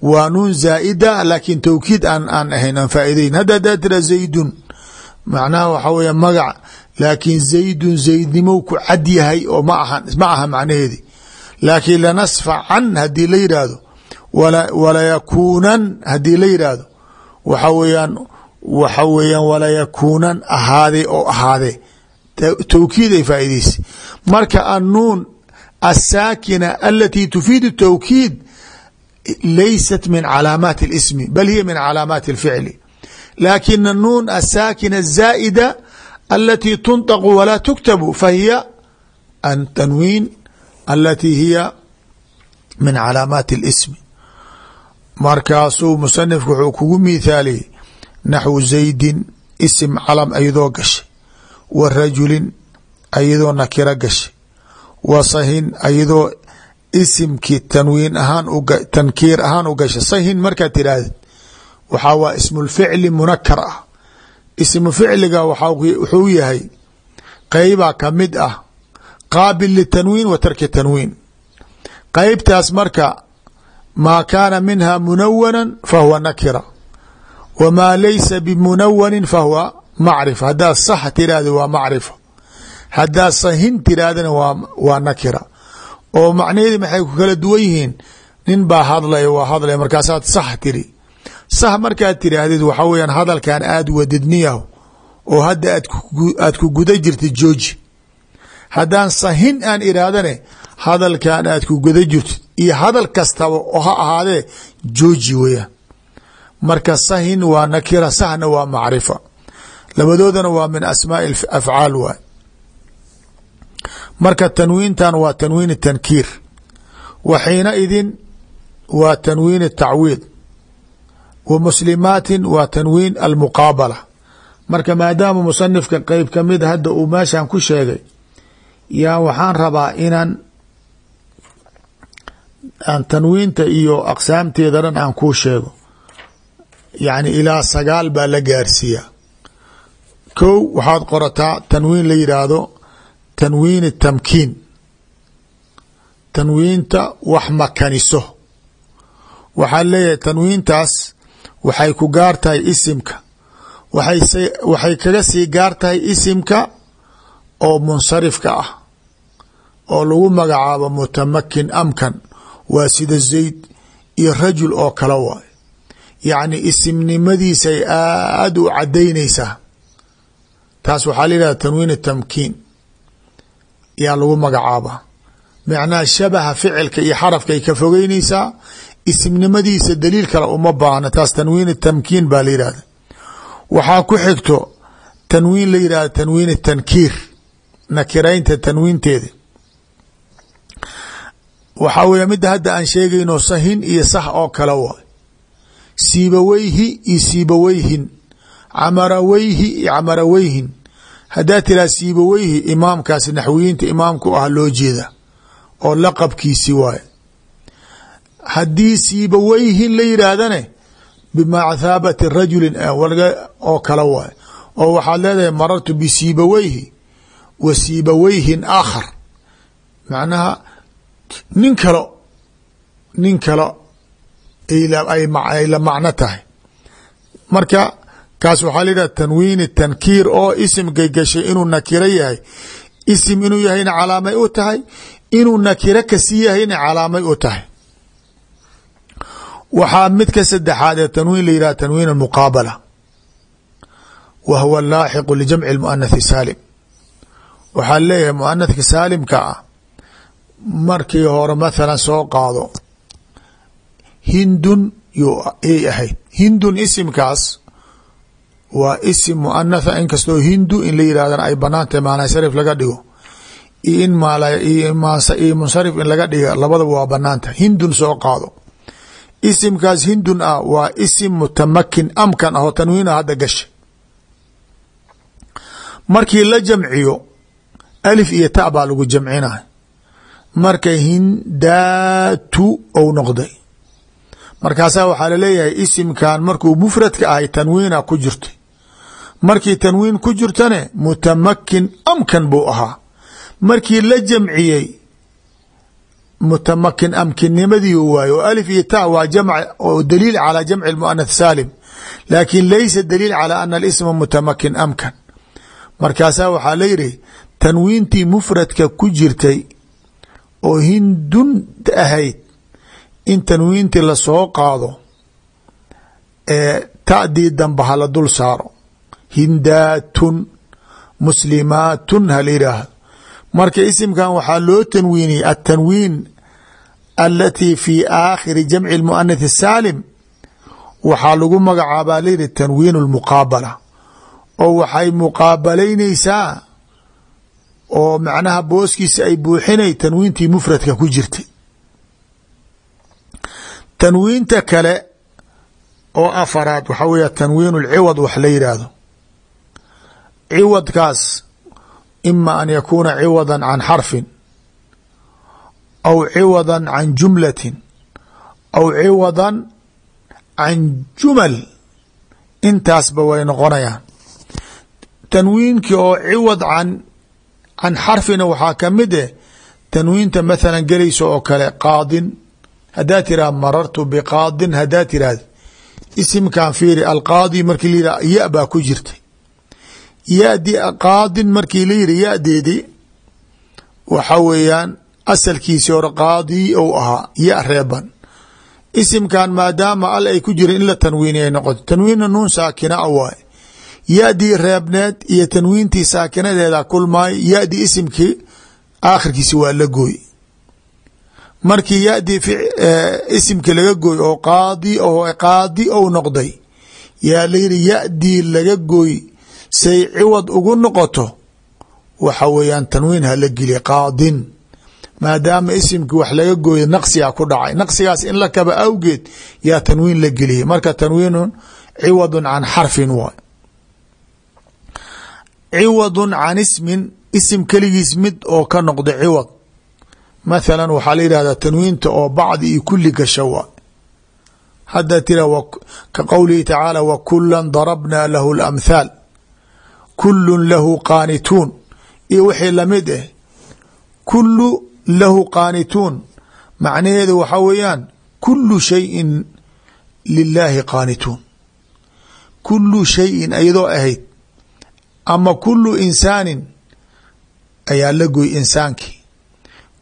Waa nuun zaa'ida laakiin tawkiid aan aan ahayn aan faa'idayn hadda haddaa tira zaydun macnaha waxaa weya magac laakiin zaydun zaydnimow ku cad yahay oo ma aha ma aha macnaheedi. Laakiin lanasfacan haddii la yidhaahdo walayakuunan haddii la yidhaahdo waxa weeyaan waxa weeyaan walayakuunan ahaade oo ahaade tawkiid ay faa'idaysay marka annuun aلsaakina alati tufiid الtawkiid laysat min calaamaati اlismi bal hiya min calaamaati اlficli lakin anuun aلsaakina الzaa'ida alati tunطaqu walaa tuktabu fahiya atanwiin alati hiya min calaamaati اlismi markaasuu musanifku wuxuu kugu miithaaliyey naxwu zaydin isim calam ayadoo gashay wa rajulin ayadoo nakiro gashay. Wa sahin ayadoo isimkii tanwiin ahaan tankiir ahaan u gashay. Sahin markaad tirahdid waxaa waa ismulficli munakar ah. Ismu ficliga wuxuu yahay qeybaa ka mid ah qaabil litanwiin wa tarki tanwiin. Qeybtaas marka maa kaana minha munawana fahuwa nakira. Wamaa laysa bimunawanin fahuwa macrifa haddaad sax tiraahdi waa macrifa haddaad sahin tirahdina waa nakira. Oo macnaheedi maxay ku kala duwan yihiin? Nin baa hadlaya waa hadlaya markaasaad sax tiri. Sax markaad tiraahdid waxa weyaan hadalkan aad wadidniyaho oo hadda aad ku guda jirta jooji. Haddaan sahin aan iraahdane hadalkan aad ku guda jirtid. Iyo hadal kastaba oo ha ahaadee jooji weyaan marka sahin waa nakira saxna waa macrifa labadoodana waa min asmaai afcaal waay. Marka tanwiintan waa tanwiin tankiir wa xiina idin waa tanwiin tacwiid wa muslimaatin waa tanwiin almuqaabala. Marka maadaama musanifka qeyb ka mid hadda uu meeshan ku sheegay yaa waxaan rabaa inaan aan tanwiinta iyo aqsaamteeda dhan aan kuu sheego. Yacni ilaa sagaal baa la gaarsiiyaa kow waxaad qorataa tanwiin la yidhaahdo tanwiin tamkiin. Tanwiinta wax makaniso. Waxaa leeyahay tanwiintaas waxay ku gaar tahay isimka. Waxay kaga sii gaar tahay isimka oo munsarifka ah oo lagu magacaabo mutamakin amkan. Waa sida zayd iyo rajul oo kale waay yacni isimnimadiisay aada u cadaynaysaa taas waxaa la yidhahda tanwiin tamkiin. Yaa lagu magacaabaa macnaha shabaha ficilka iyo xarafka ay ka fogeynaysaa isimnimadiisa daliil kale uma baahna. Taas tanwiin tamkiin baa la yidhahda waxaa ku xigto tanwiin la yidhahda tanwiin tankiir nakiraynta tanwiinteeda. Waxaa weeye midda hadda aan sheegayno sahin iyo sah oo kale waay. Siibaweyhi iyo siibaweyhin camaraweyhi camaraweyhin haddaa tiraa siibaweyhi imaamkaas naxwiyiinta imaamku ah loo jeeda oo laqabkiisi waay haddii siibaweyhin la yidhaahdane bimathaabati rajulin oo kale waay oo waxaad leedahay marartu bisiibaweyhi wa siibaweyhin aakhar. Macnaha nin kalo nin kalo ay la macno tahay. Marka kaas waxaa la yidhaha tanwiini tankiir oo isimkay gashay inuu nakiro yahay. Isim inuu yahayna calaamay u tahay inuu nakiro kasi yahayna calaamay u tahay. Waxaa midka saddexaad ee tanwiin la yidhah tanwiin muqaabala wa huwa laaxiqu lijamci muanathi saalim. Waxaa leeyahay muanathka saalimka ah markii hore mathalan soo qaado hindun yay ahayd. Hindun isimkaas waa isim muanatha inkastoo hindu in la yidhahdana ay bannaan tahay maanaa sarif laga dhigo. Iyo munsarif in laga dhiga labadaba waa bannaan tahay hindun soo qaado. Isimkaas hindun ah waa isim mutamakin amkan ahoo tanwiina hadda gasha. Markii la jamciyo alif iyo ta baa lagu jamcinay marka hindaatu ou noqday. Markaasaa waxaa la leeyahay isimkan markuu mufradka ahay tanwiina ku jirtay markii tanwiin ku jirtane mutamakin amkan buu ahaa. Markii la jamciyey mutamakin amkinnimadii waaye oo alif iyo ta waa oo daliil calى jamci muanath saalim. Laakin laysa daliil calى ana alisma mutamakin amkan. Markaasaa waxaa la yidhi tanwiintii mufradka ku jirtay oo hindun ahayd in tanwiintii la soo qaado ee ta'dii damba hala dul saaro hindaatun muslimaatun hala yidhaahdo. Marka isimkan waxaa loo tanwiiniyey atanwiin alatii fi aakhiri jamci muanath saalim waxaa lagu magacaabaa layihi tanwiin lmuqaabala oo waxay muqaabalaynaysaa oo macnaha booskiisa ay buuxinay tanwiintii mufradka ku jirtay tanwiinta kale oo afaraad waxaa weya tanwiin lciwad wax la yidhaahdo ciwadkaas ima an yakuuna ciwada can xarfin aw ciwada can jumlatin aw ciwada can jumal intaasba way noqonayaan. Tanwiinkii oo ciwad can can xarfina waxaa ka mid eh tanwiinta mathala gelaysa oo kale qaadin haddaa tiraha marartu biqaadin haddaa tirahd isimkan fiiri alqaadi markii la baa ku jirtay yadi qaadin markii la yidhi yadeedii waxa weeyaan asalkiisi hore qaadi ou ahaa ya reeban. Isimkan maadaama al ay ku jira in la tanwiiniya noqoto tanwiinna nuun saakina a waay yadii reebneed iyo tanwiintii saakinadeeda kulmaay yadi isimkii aakhirkiisi waa la gooy. Markii yadii isimkii laga gooy oo qaadi qaadi ou noqday yaa la yidhi yadii laga gooy say ciwad ugu noqoto waxa weeyaan tanwiin hala geliya qaadin. Maadaama isimkii wax laga gooyo naqsigaa ku dhacay. Naqsigaas in la kaba awgeed yaa tanwiin la geliyay. Marka tanwiinun ciwadun can xarfin waay. Ciwadun can ismin isim keligiis mid oo ka noqda ciwad. Mathalan waxaa la yidhahdaa tanwiinta oo bacdi iyo kuli gasha waay. Hadda tira ka qowlihi tacaala wa kula darabna lahu lamthaal kulun lahu qaanituun. Iyo wixii la mid ah kulu lahu qaanituun. Macnaheedu waxaa weeyaan kulu shayin lilaahi qaanituun. Kulu shayin ayadoo ahayd ama kulu insaanin ayaa la goy insaankii.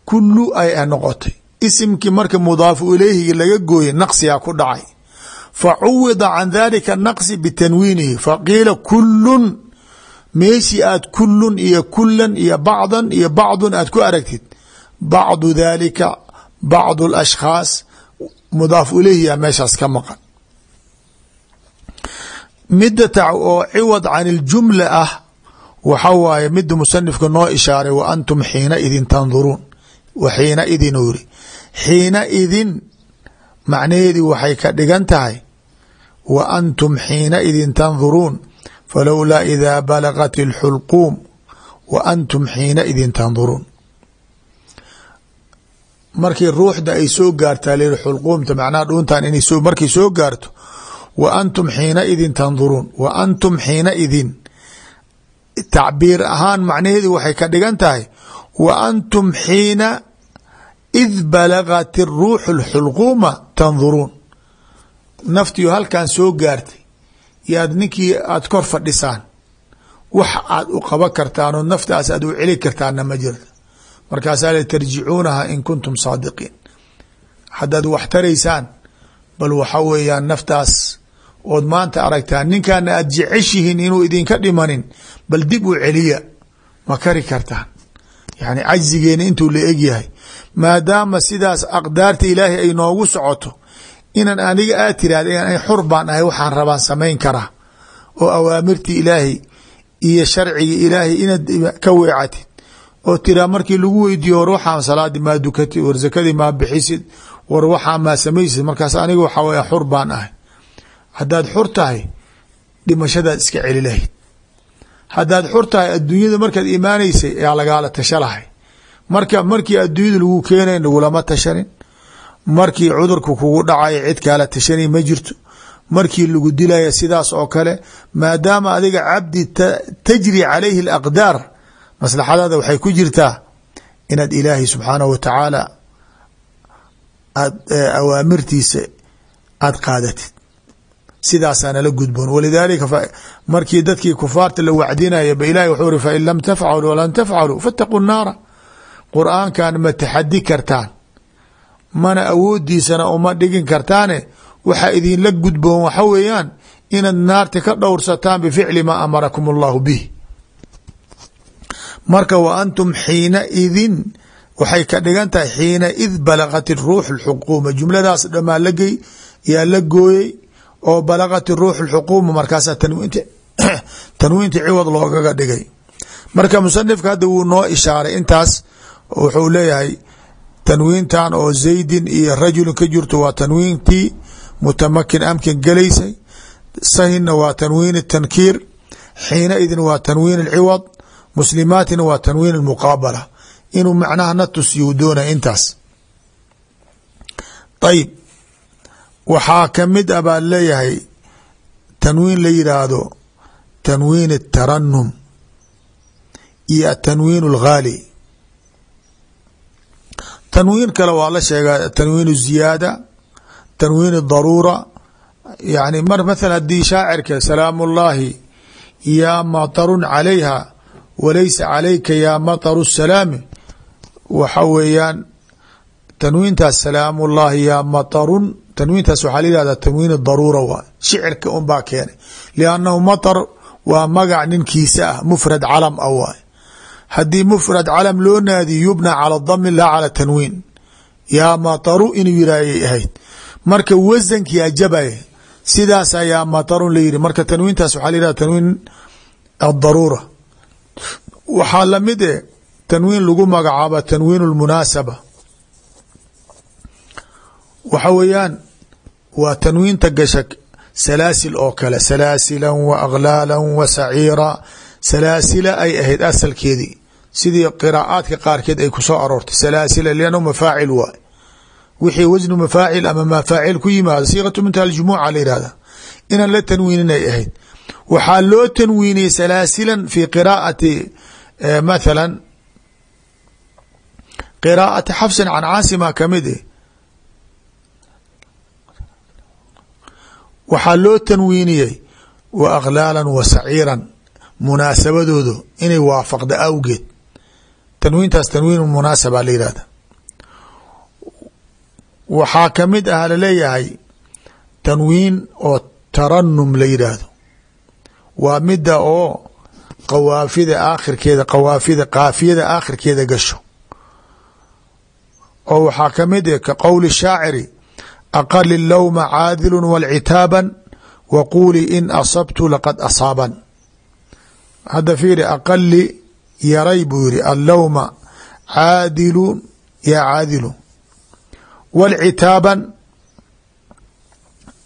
Kulu ay noqotay. Isimkii marka mudaafu ilayhi laga gooyey naqsigaa ku dhacay. Fa cuwida can dalika naqsi bitanwiinihi faqiila kulun meeshii aad kulun iyo kulan iyo bacdan iyo bacdun aad ku aragtid. Bacdu dalika bacdu alashkhaas mudaafu ilayhiya meeshaas ka maqan. Midda tac oo ciwad can iljumla ah waxa waaye mida musanifka noo ishaaray wa antum xiina idin tanduruun. Xiina idin uu yiri xiina idin macnaheedii waxay ka dhigan tahay wa antum xiina idin tanduruun falowlaa idaa balagat اlxulquum wa antum xiina idin tanduruun markii ruuxda ay soo gaartaa l xulquumta macnaha dhuuntan inay markay soo gaarto wa antum xiina idin tanduruun wa antum xiina idin tacbiir ahaan macnaheedu waxay ka dhigan tahay wa antum xiina id balagat ruuxu lxulquuma tanduruun naftiyo halkan soo gaartay yaad ninkii aad kor fadhisaan wax aad u qaban kartaan oo naftaas aad u celi kartaanna ma jirto markaasaa le tarjicuunaha in kuntum saadiqiin. Haddaad wax taraysaan bal waxa weeyaan naftaas ood maanta aragtaan ninkaana aad jeceshihiin inuu idinka dhimanin bal dib u celiya ma kari kartaan. Yani cajzigeena intuu la egyahay maadaama sidaas aqdaarta ilaahay ay noogu socoto inan aniga aad tiraahda xur baan ahay waxaan rabaan samayn karaa. Oo awaamirtii ilaahay iyo sharciga ilaahay inaad ka weecatid oo tiraa markii lagu weydiiyo war waxaan salaadii maa dukatid war zakadii maa bixisid war waxaa maa samaysid. Markaas aniga waxaa weya xur baan ahay. Haddaad xur tahay dhimashadaad iska celi lahayd. Haddaad xur tahay adduunyada markaad imaanaysay ayaa lagaala tasha lahay. Marka markii adduunyada lagu keenay lagulama tashanin markii cudurka kugu dhacaya cid kaala tashanay ma jirto. Markii lagu dilaya sidaas oo kale maadaama adiga cabdi tajri calayhi alaqdaar maslaxadaada waxay ku jirtaa inaad ilaahay subxaanahu wa tacaala aad awaamirtiisa aada qaadatid. Sidaasaa nala gudboon. Walidaalika markii dadkii kufaarta la wacdinaya ba ilahi wuxuu uri fain lam tafcaluu walan tafcaluu fattaquu naara qur'aankan ma taxadi kartaan mana awoodiisana uma dhigin kartaane waxaa idinla gudboon waxa weeyaan inaad naarta ka dhowrsataan bificli maa amarakum allahu bih. Marka wa antum xiina idin waxay ka dhigan tahay xiina id balagat ruux lxuquuma jumladaas dhamaa lagey yaa la gooyey oo balagat ruux lxuquuma markaasaa tanwiinta tanwiinta ciwad loogaga dhigay. Marka musanifka hadda wuu noo ishaaray intaas wuxuu leeyahay tanwiintan oo zaydin iyo rajulin ka jirto waa tanwiintii mutamakin amkin gelaysay sahinna waa tanwiin tankiir xiina idin waa tanwiin ciwad muslimaatina waa tanwiin muqaabala. Inuu macnaha na tusiyu doonay intaas. Ayib waxaa ka mid a baa leeyahay tanwiin la yidhaahdo tanwiin ataranum iyo atanwiin alghaali tanwiin kale waa la sheegaa tanwiin ziyaada tanwiin daruura. Yani mar mathala haddii shaacirka salaam ullaahi yaa matarun calayha walaysa calayka yaa mataru salaami. Waxa weeyaan tanwiintaas salaam ullaahi yaa matarun tanwiintaas waxaa la yihahdaa tanwiin daruura waa shicirka un baa keenay. Liannahu matar waa magac ninkiisa ah mufrad calam ah waay haddii mfrad calam loo naadiyo yubna calى dami la calى tanwiin yaa mataru inuu yiraayay ahayd marka wasankia jabaya sidaasa yaa matarun la yiri marka tanwiintaas waxaa la yihahda tanwiin adaruura waxaa lamid e tanwiin lagu magacaaba tanwiin اlmunaasaba waxa weeyaan waa tanwiinta gasha salaasil oo kale salaasila wa aklaala wa saciira salaasila ay ahayd asalkeedii sidii qiraa'aadka qaarkeed ay ku soo aroortay. Salaasila liannahu mafaacil waay wixii wasnu mafaacil ama mafaacil ku yimaado siiqatu mintaha aljumuuca la yihahda inaan la tanwiininay ahayd. Waxaa loo tanwiiniyey salaasilan fi qiraa'ati mathala qiraa'ati xafsin can caasima ka mid eh. Waxaa loo tanwiiniyey wa aklaala wa saciiran munaasabadoodu inay waafaqda awgeed tanwiintaas tanwiin munaasaba la yihahda waxaa ka mid ah la leeyahay tanwiin oo taranum la yidhaahdo. Waa midda oo qawaafida aakhirkeeda qawaafida qaafiyada aakhirkeeda gasho. Oo waxaa ka mid ah ka qowli shaaciri aqali lowma caadilu walcitaaban wa quuli in asabtu laqad asaaban. Hadda fiiri aqali yaray buu yihi allowma caadilun yaa caadilu walcitaaban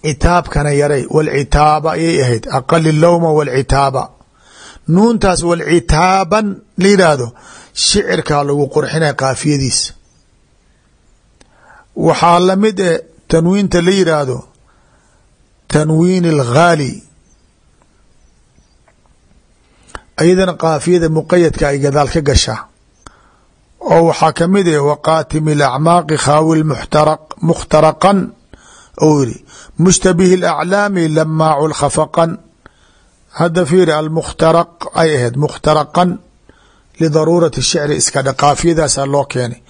citaabkana yaray walcitaaba ayay ahayd aqali lowma walcitaaba. Nuuntaas walcitaaban la yidhaahdo shicirkaa lagu qurxinaya kaafiyadiisa waxaa la mid e tanwiinta la yidhaahdo tanwiin alghaali ayadana kaafiyada muqayadka ay gadaal ka gashaa oo waxaa ka mid eh waqaatimi alacmaaqi khaawi mukhtaraqan ou yiri mushtabih alaclaami lamaacu lkhafaqan hadda fiiri almukhtaraq ay ahayd mukhtaraqan lidaruurati shicri iska kaafiyadaasaa loo keenay.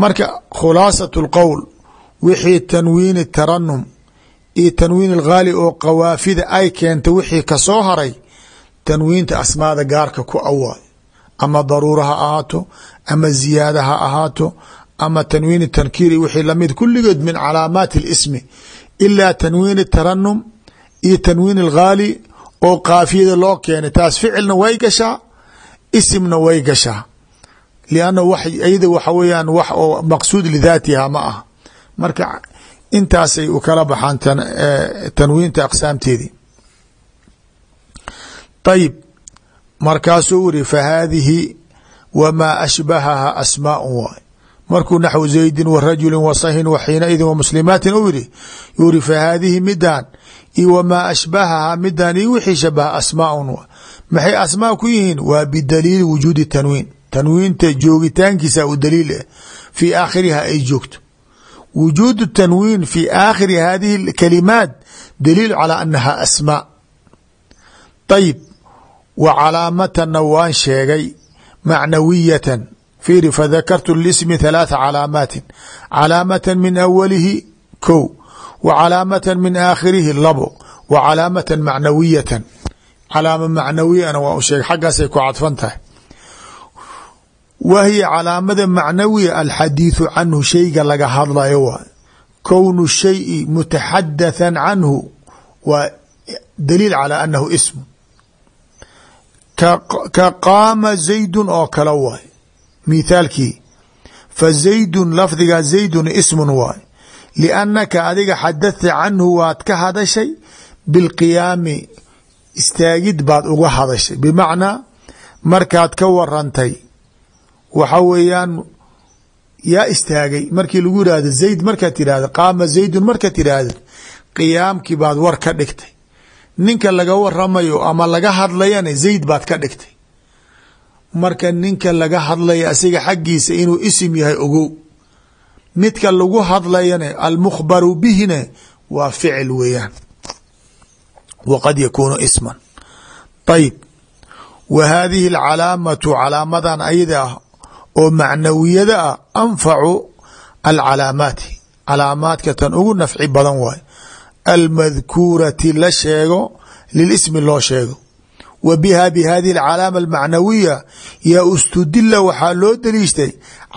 Marka khulaasat lqowl wixii tanwiini taranum iyo tanwiin alghaali oo qawaafida ay keentay wixii ka soo haray tanwiinta asmaada gaarka ku awaay ama daruura ha ahaato ama ziyaada ha ahaato ama tanwiin tankiiri wixii la mid kulligood min calaamaati اlismi ilaa tanwiin taranum iyo tanwiin alghaali oo kaafiyada loo keenay taas ficilna way gashaa isimna way gashaa. Lianna iyada waxa weeyaan wax oo maqsuud lidaatiha ma ah marka intaasay u kala baxaan tanwiinta aqsaamteedii ayib markaasuu wiri fahaadihi wamaa ashbahaha asmaau waay. Markuu naxwu zaydin wa rajuli wa sahin wa xiinaidin wa muslimaatin u yidhi yuu ri fahaadihi midaan iyo wamaa ashbahaha midaan iyo wixii shabaha asmaaun waay. Maxay asmaa ku yihiin? Waa bidaliili wujuudi tanwiin. Tanwiinta joogitaankiisa u daliil ah fii aakhiriha ay joogto. Wujuud tanwiin fi aakhiri hadihi kalimaat daliil calaa anaha asmaa. Ayib wa calaamatana waan sheegay macnawiyatan fiiri fadakartu lismi halaatha calaamaatin. Calaamatan min awalihi kow. Wa calaamatan min aakhirihi labo. Wa calaamatan macnawiyatan. Calaama macnawiyana waa u sheegay xaggaasay ku cadfan tahay. Wa hiya calaamada macnawiya alxadiidu canhu shayga laga hadlayo waay kownu shayi mutaxadathan canhu waa daliil calaa anahu ismu ka qaama zaydun oo kale waay. Mithaalkii. Fa zaydun lafdiga zaydun ismun waay. Liannaka adiga xadadta canhu waad ka hadashay bilqiyaami istaagid baad uga hadashay. Bimacnaa markaad ka warantay waxa weeyaan yaa istaagay. Markii lagu yihahdo zayd markaad tidhahdo qaama zaydun markaad tidhaahdo qiyaamkii baad war ka dhigtay ninka laga waramayo ama laga hadlayana zayd baad ka dhigtay. Marka ninka laga hadlaya asiga xaggiisa inuu isim yahay ogow. Midka lagu hadlayana almukhbaru bihina waa ficil weeyaan. Waqad yakuunu isman. Ayib wa haadihi alcalaamatu calaamadan ayada ah oo macnawiyada ah anfacu alcalaamaati. Calaamaadka tan ugu nafci badan waay almadkuurati la sheego lilismi loo sheego. Wa biha bihadihi alcalaama almacnawiya yaa ustudila waxaa loo daliishtay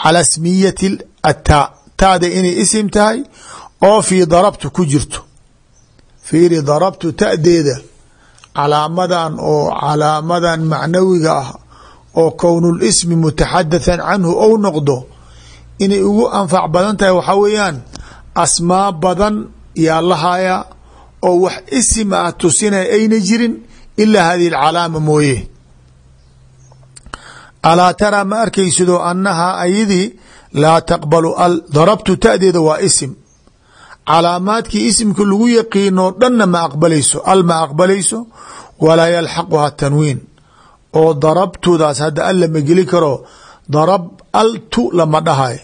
cala smiyati ataa taada inay isim tahay oo fii darabtu ku jirto. Fiiri darabtu tadeeda calaamadan oo calaamadan macnawiga ah oo kownul ismi mutaxadathan canhu ou noqdo inay ugu anfac badan tahay waxaa weeyaan asmaa badan yaa lahaya oo wax isim ah tusinaya ayna jirin ilaa hadihi alcalaama mooye. Alaa taraa ma arkaysidoo annahaa ayadii laa taqbalu al darabtu tadeeda waa isim. Calaamaadkii isimka lagu yaqiinoo dhanna ma aqbalayso al ma aqbalayso walaa yalxaquha tanwiin. Oo darabtudaas hadda al lama geli karo darab altu lama dhahay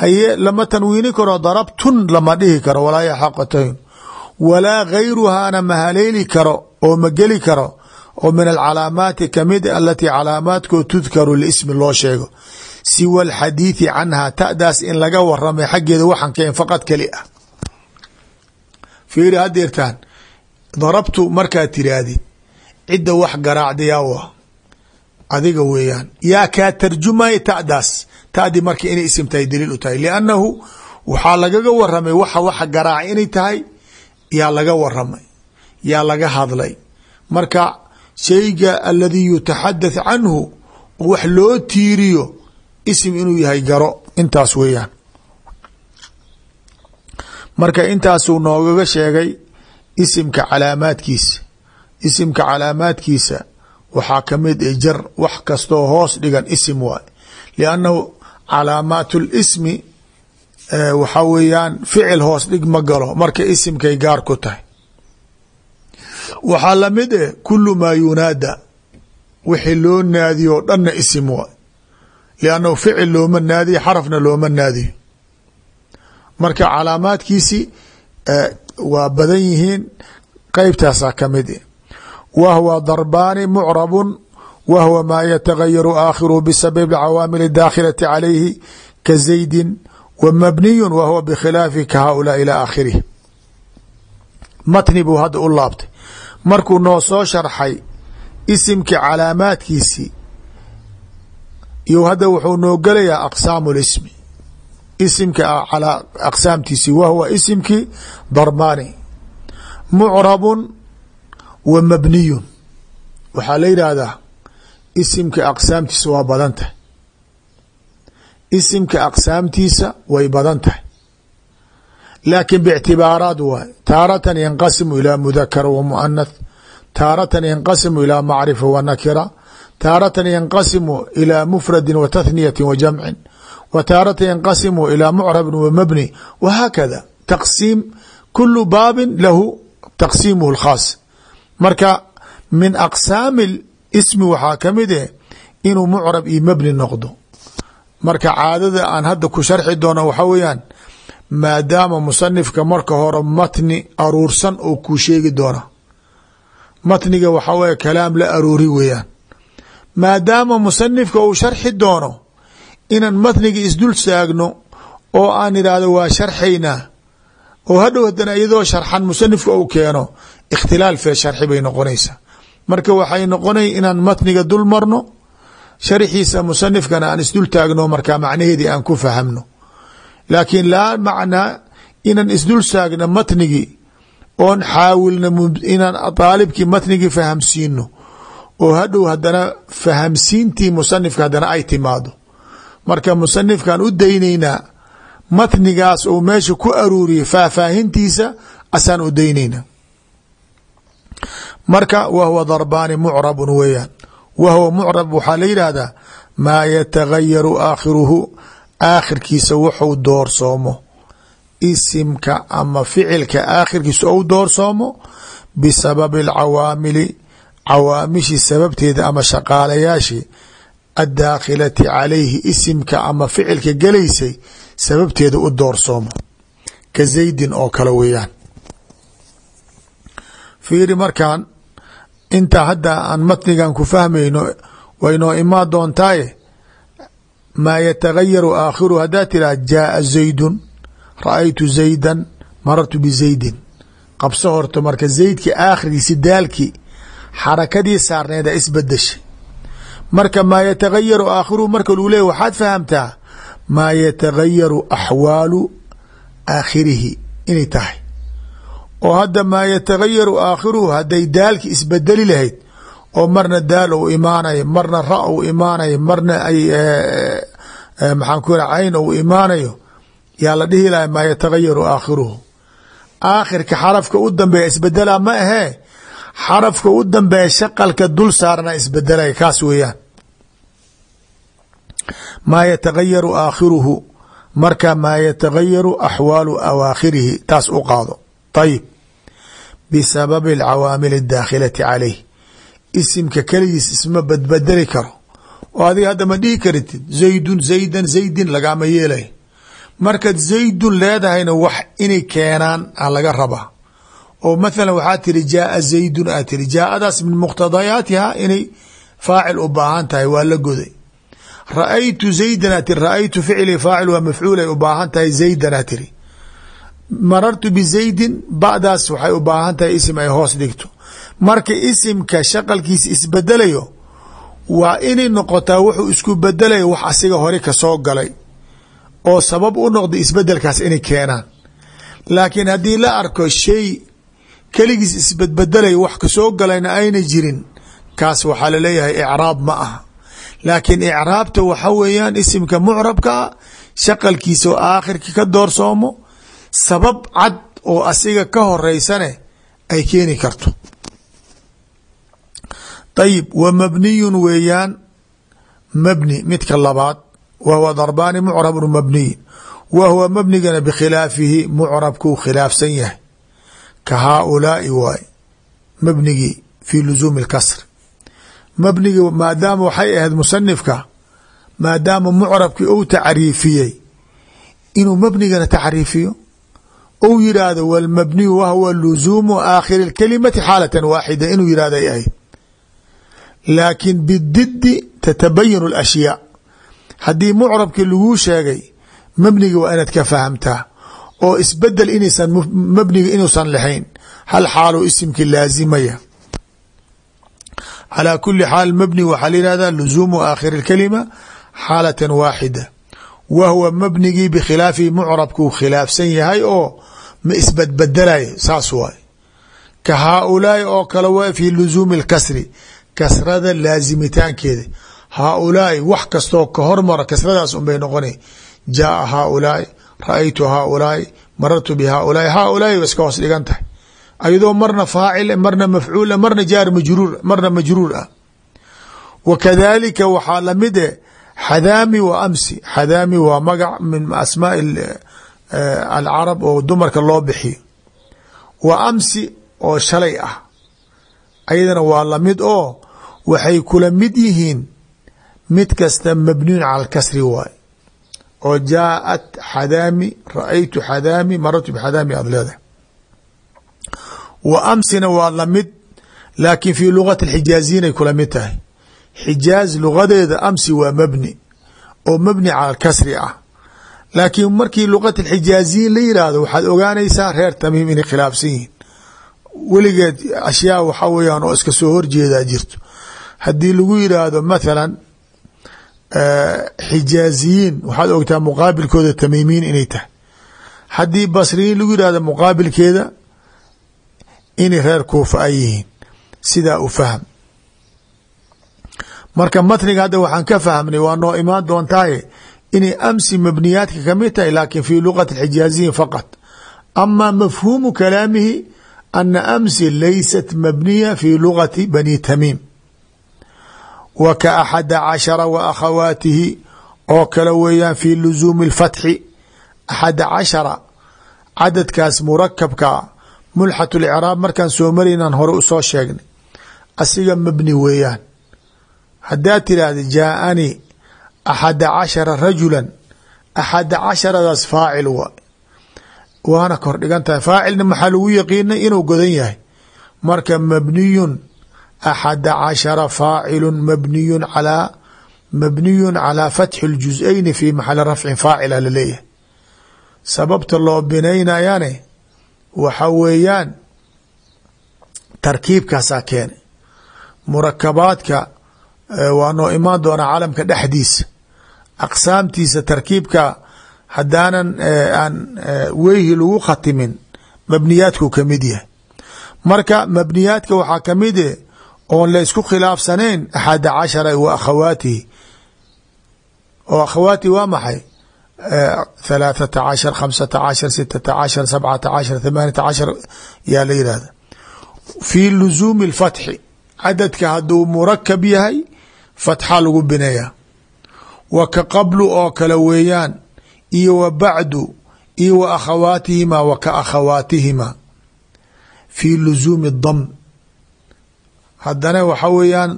haye lama tanwiini karo darabtun lama dhihi karo walaa yalxaqa tanwiin walaa gayruhaana ma haleeli karo oo ma geli karo oo min alcalaamaati ka mid alatii calaamaadkoo tudkaru lismi loo sheego. Siwa alxadiidi canha ta'daas in laga waramay xaggeeda waxaan kaen faqad keli ah. Fiiri haddeertaan darabtu markaad tirahdid cidda wax garaacdayaa adiga weeyaan. Yaa kaa tarjumaya ta'daas ta'dii marka inay isim tahay daliil u tahay. Liannahu waxaa lagaga waramay waxa waxa garaaca inay tahay yaa laga waramay yaa laga hadlay. Marka shayga aladii yutaxadath canhu wax loo tiiriyo isim inuu yahay garo intaas weeyaan. Marka intaasuu noogaga sheegay isimka calaamaadkiisa. Isimka calaamaadkiisa waxaa ka mid a jar wax kastoo hoos dhigan isim waay. Liannahu calaamaat lismi waxaa weeyaan ficil hoos dhig ma galo marka isimkay gaar ku tahay. Waxaa la mid eh kulu maa yunaada wixii loo naadiyo o dhanna isim waay liannahu ficil looma naadiyo xarafna looma naadiyo. Marka calaamaadkiisi waa badan yihiin qeybtaasaa ka mid eh. Wa hwa darbaani mucrabun wa hwa maa yatagayaru aakhiruhu bisabab cawaamil daakhilati calayhi ka zaydin wa mabniyu wa huwa bikhilaafi ka haulaa ila aakhirih matni buu hadda u laabtay markuu noo soo sharxay isimka calaamaadkiisii iyo hadda wuxuu noo gelayaa aqsaamu lismi isimka aqsaamtiisii wa huwa isimkii darbaani mucrabun wa mabniyun waxaa la yidhaahdaa isimka aqsaamtiisa waa badan tahay. Isimka aqsaamtiisa way badan tahay. Laakiin bictibaaraat waay. Taaratan yanqasimu ilaa mudakara wa muanath taaratan yanqasimu ilaa macrifa wa nakira. Taaratan yanqasimu ilaa mufradi wa tathniyati wa jamcin. Wa taaratan yanqasimu ilaa mucrabin wa mabni. Wa haakada. Taqsiim kulu baabin lahu taqsiimuhu lkhaas marka min aqsaami ismi waxaa ka mid eh inuu mucrab iyo mabni noqdo. Marka caadada aan hadda ku sharxi doono waxaa weeyaan maadaama musanifka marka hore matni aruursan oo kuu sheegi doona. Matniga waxaa weye kalaam la aruuri weeyaan. Maadaama musanifka uu sharxi doono inaan matniga isdul saagno oo aan idhaahdo waa sharxaynaa oo hadhow haddana iyadoo sharxan musanifka uu keeno ikhtilaal fee sharxi bay noqonaysaa marka waxay noqonay inaan matniga dul marno sharxiisa musanifkana aan isdul taagno markaa macnaheedii aan ku fahamno. Laakiin laa macnaa inaan isdul saagno matnigii oon xaawilna inaan daalibkii matnigii fahamsiino oo hadhow haddana fahamsiintii musanifka haddana ay timaado marka musanifkaan u daynaynaa matnigaas uu meesha ku aruuriyay faahfaahintiisa asaan u daynaynaa marka wa huwa darbaani mucrabun weeyaan. Wa huwa mucrab waxaa la yidhaahdaa maa yatagayaru aakhiruhu aakhirkiisa wuxuu doorsoomo. Isimka ama ficilka aakhirkiisa ou doorsoomo bisababi alcawaamili cawaamishii sababteeda ama shaqaalayaashii addaakhilati calayhi isimka ama ficilka gelaysay sababteeda u doorsoomo. Ka zaydin oo kale weeyaan. Fiiri markaan inta hadda aan matnigan ku fahmayno waynoo imaa doontaaye maa yatagayaru aakhiru haddaa tiraa jaaa zaydun. Ra'aytu zaydan marartu bizaydin. Qabso horto marka zaydki aakhirkiisi daalkii xarakadii saarneeda isbadeshay marka maa yatagayaru aakhiruhu marka luu leey waxaad fahamtaa maa yatagayaru axwaalu aakhirihi inay tahay oo hadda maa yatagayaru aakhiruhu hadday daalki isbedeli lahayd oo marna daal ou imaanayo marna ra ou imaanayo marna ay maxaan ku ira cayn ou imaanayo yaa la dhihi lahay maa yatagayaru aakhiruhu. Aakhirka xarafka u dambeeya isbedela ma ahee? Xarafka u dambeeya shaqalka dul saarna isbedelaya kaas weeyaan. Maa yatagayaru aakhiruhu marka maa yatagayaru axwaalu awaakhirihi taas u qaado ayib bisababi alcawaamil adaakhilati calayh isimka keligiis isma badbedeli karo oo adiga hadda ma dhihi karitid zaydun zaydan zaydin lagama yeelay markaad zaydun leedahayna wax inay keenaan a laga rabaa oo mathalan waxaa tiri jaaa zaydun aa tiri jaaadaas min muqtadayaatiha inay faacil u baahan tahay waa la goday ra'aytu zaydanaa tiri ra'aytu ficli marartu bizaydin ba'daas waxay u baahan tahay isim ay hoos dhigto. Marka isimka shaqalkiisa isbedelayo waa inay noqotaa wuxuu isku bedelayo wax asiga hore ka soo galay oo sabab u noqda isbedelkaas inay keenaan. Laakiin haddii la arko shay keligiis isbedbedelaya wax ka soo galayna ayna jirin kaas waxaa la leeyahay icraab ma aha. Laakiin icraabta waxa weeyaan isimka mucrabkaa shaqalkiisa oo aakhirka ka doorsoomo sabab cad oo asiga ka horeysane ay keeni karto. Ayib wa mabniyun weeyaan mabni midka labaad wa huwa darbaani mucrabun mabniyin wa huwa mabnigana bikhilaafihi mucrabkuu khilaafsan yahay. Ka haaulaai waay mabnigii fi luzuumi اlkasr mabnigi maadaama waxay ahayd musanifka maadaama mucrabkii ou tacriifiyey inuu mabnigana tacriifiyo ou yidhaahdo wاlmabniyu wahwa luzuumu aakhiri اkalimati xaalatan waaxida inuu yihahdo ay ahayd laakiin bididi tatabayanu اlashyaa haddii mucrabkii laguu sheegay mabniga waa inaad ka fahamtaa oo isbedel inaysan mabniga inuusan lahayn hal xaaluu isimkii laazimaya calى kuli xaal mabni waxaa la yihahda luzuumu aakhiri اkalima xaalatan waaxida wa huwa mabnigii bikhilaafihi mucrabkuu khilaafsan yahay oo ma isbadbedelayo saas waay ka haaulaai oo kale waa fi luzuumi اlkasri kasrada laazimitaankeeda haaulaai wax kastoo ka hormaro kasradaas unbay noqona jaaa haaulaai ra'aytu haaulaai marartu bihaaulaai haaulaai wa iska hoos dhigan tahay ayadoo marna faacil marna mafcuul marna jaar majruur marna majruur ah wa kadalika xadaami wa amsi. Xadaami waa magac min asmaai alcarab oo dumarka loo bixiyo. Wa amsi oo shalay ah. Ayadana waa la mid oo waxay kula mid yihiin mid kasta mabniyun cala alkasri waay oo jaaat xadaami ra'aytu xadaami marartu bixadaami aad leedahay. Wa amsina waa la mid laakiin fi lugati alxijaaziyin ay kula mid tahay xijaaz lugadeeda amsi waa mabni oo mabni cala alkasri ah. Laakiin markii luqati alxijaaziyin la yiraahdo waxaad ogaanaysaa reer tamiim inay khilaafsan yihiin. Weligeed ashyaa waxaa weyaan oo iska soo horjeedaa jirto. Haddii lagu yiraahdo mathalan xijaaziyiin waxaad ogtaa muqaabilkooda tamiimiin inay tahay. Haddii basriyiin lagu yihahdo muqaabilkeeda inay reer kuufa ay yihiin. Sidaa u fahm marka matniga hadda waxaan ka fahamnay waa noo imaan doontaaye inay amsi mabniyaadka ka mid tahay laakiin fi luqati xijaaziyin faqad ama mafhuumu kalaamihi ana amsi laysat mabniya fi luqati bani tamiim. Wa ka axada cashara wa akhawaatihi oo kale weeyaan fi lusuumi اlfatxi axada cashara cadadkaas murakabkaa mulxat اlcraab markaan soo maraynaan hore u soo sheegnay. Asiga mabni weeyaan haddaad tiraahda jaaanii axada cashara rajula axada casharadaas faacil wa. Waana kor dhigan tahay. Faacilna maxaa lagu yaqiinay? Inuu godan yahay. Marka mabniyun axada cashara faacilu mabniyun alaa mabniyun calaa fatxi اljuz'ayni fi maxali rafcin faacila la leeyahay sababta loo binaynayane waxa weeyaan tarkiibkaasaa keenay murakabaadka waa noo imaan doonaa calamka dhexdiisa aqsaamtiisa tarkiibka haddaanan aan weyhi lagu khatimin mabniyaadku ka mid yahay. Marka mabniyaadka waxaa ka mid e oon la isku khilaafsanayn axada cashara wa akhawaatihi. Oo akhawaatihi waa maxay? Thalaathata cashar khamsata cashar sitata cashar sabcata cashar thamaaniyata cashar yaa la yihahda fi luzuumi اlfatxi cadadka hadduu murakab yahay fatxa lagu bineeya wa ka qablu oo kale weeyaan iyo wa bacdu iyo wa akhawaatihima wa ka akhawaatihima. Fi luzuumi dam haddana waxa weeyaan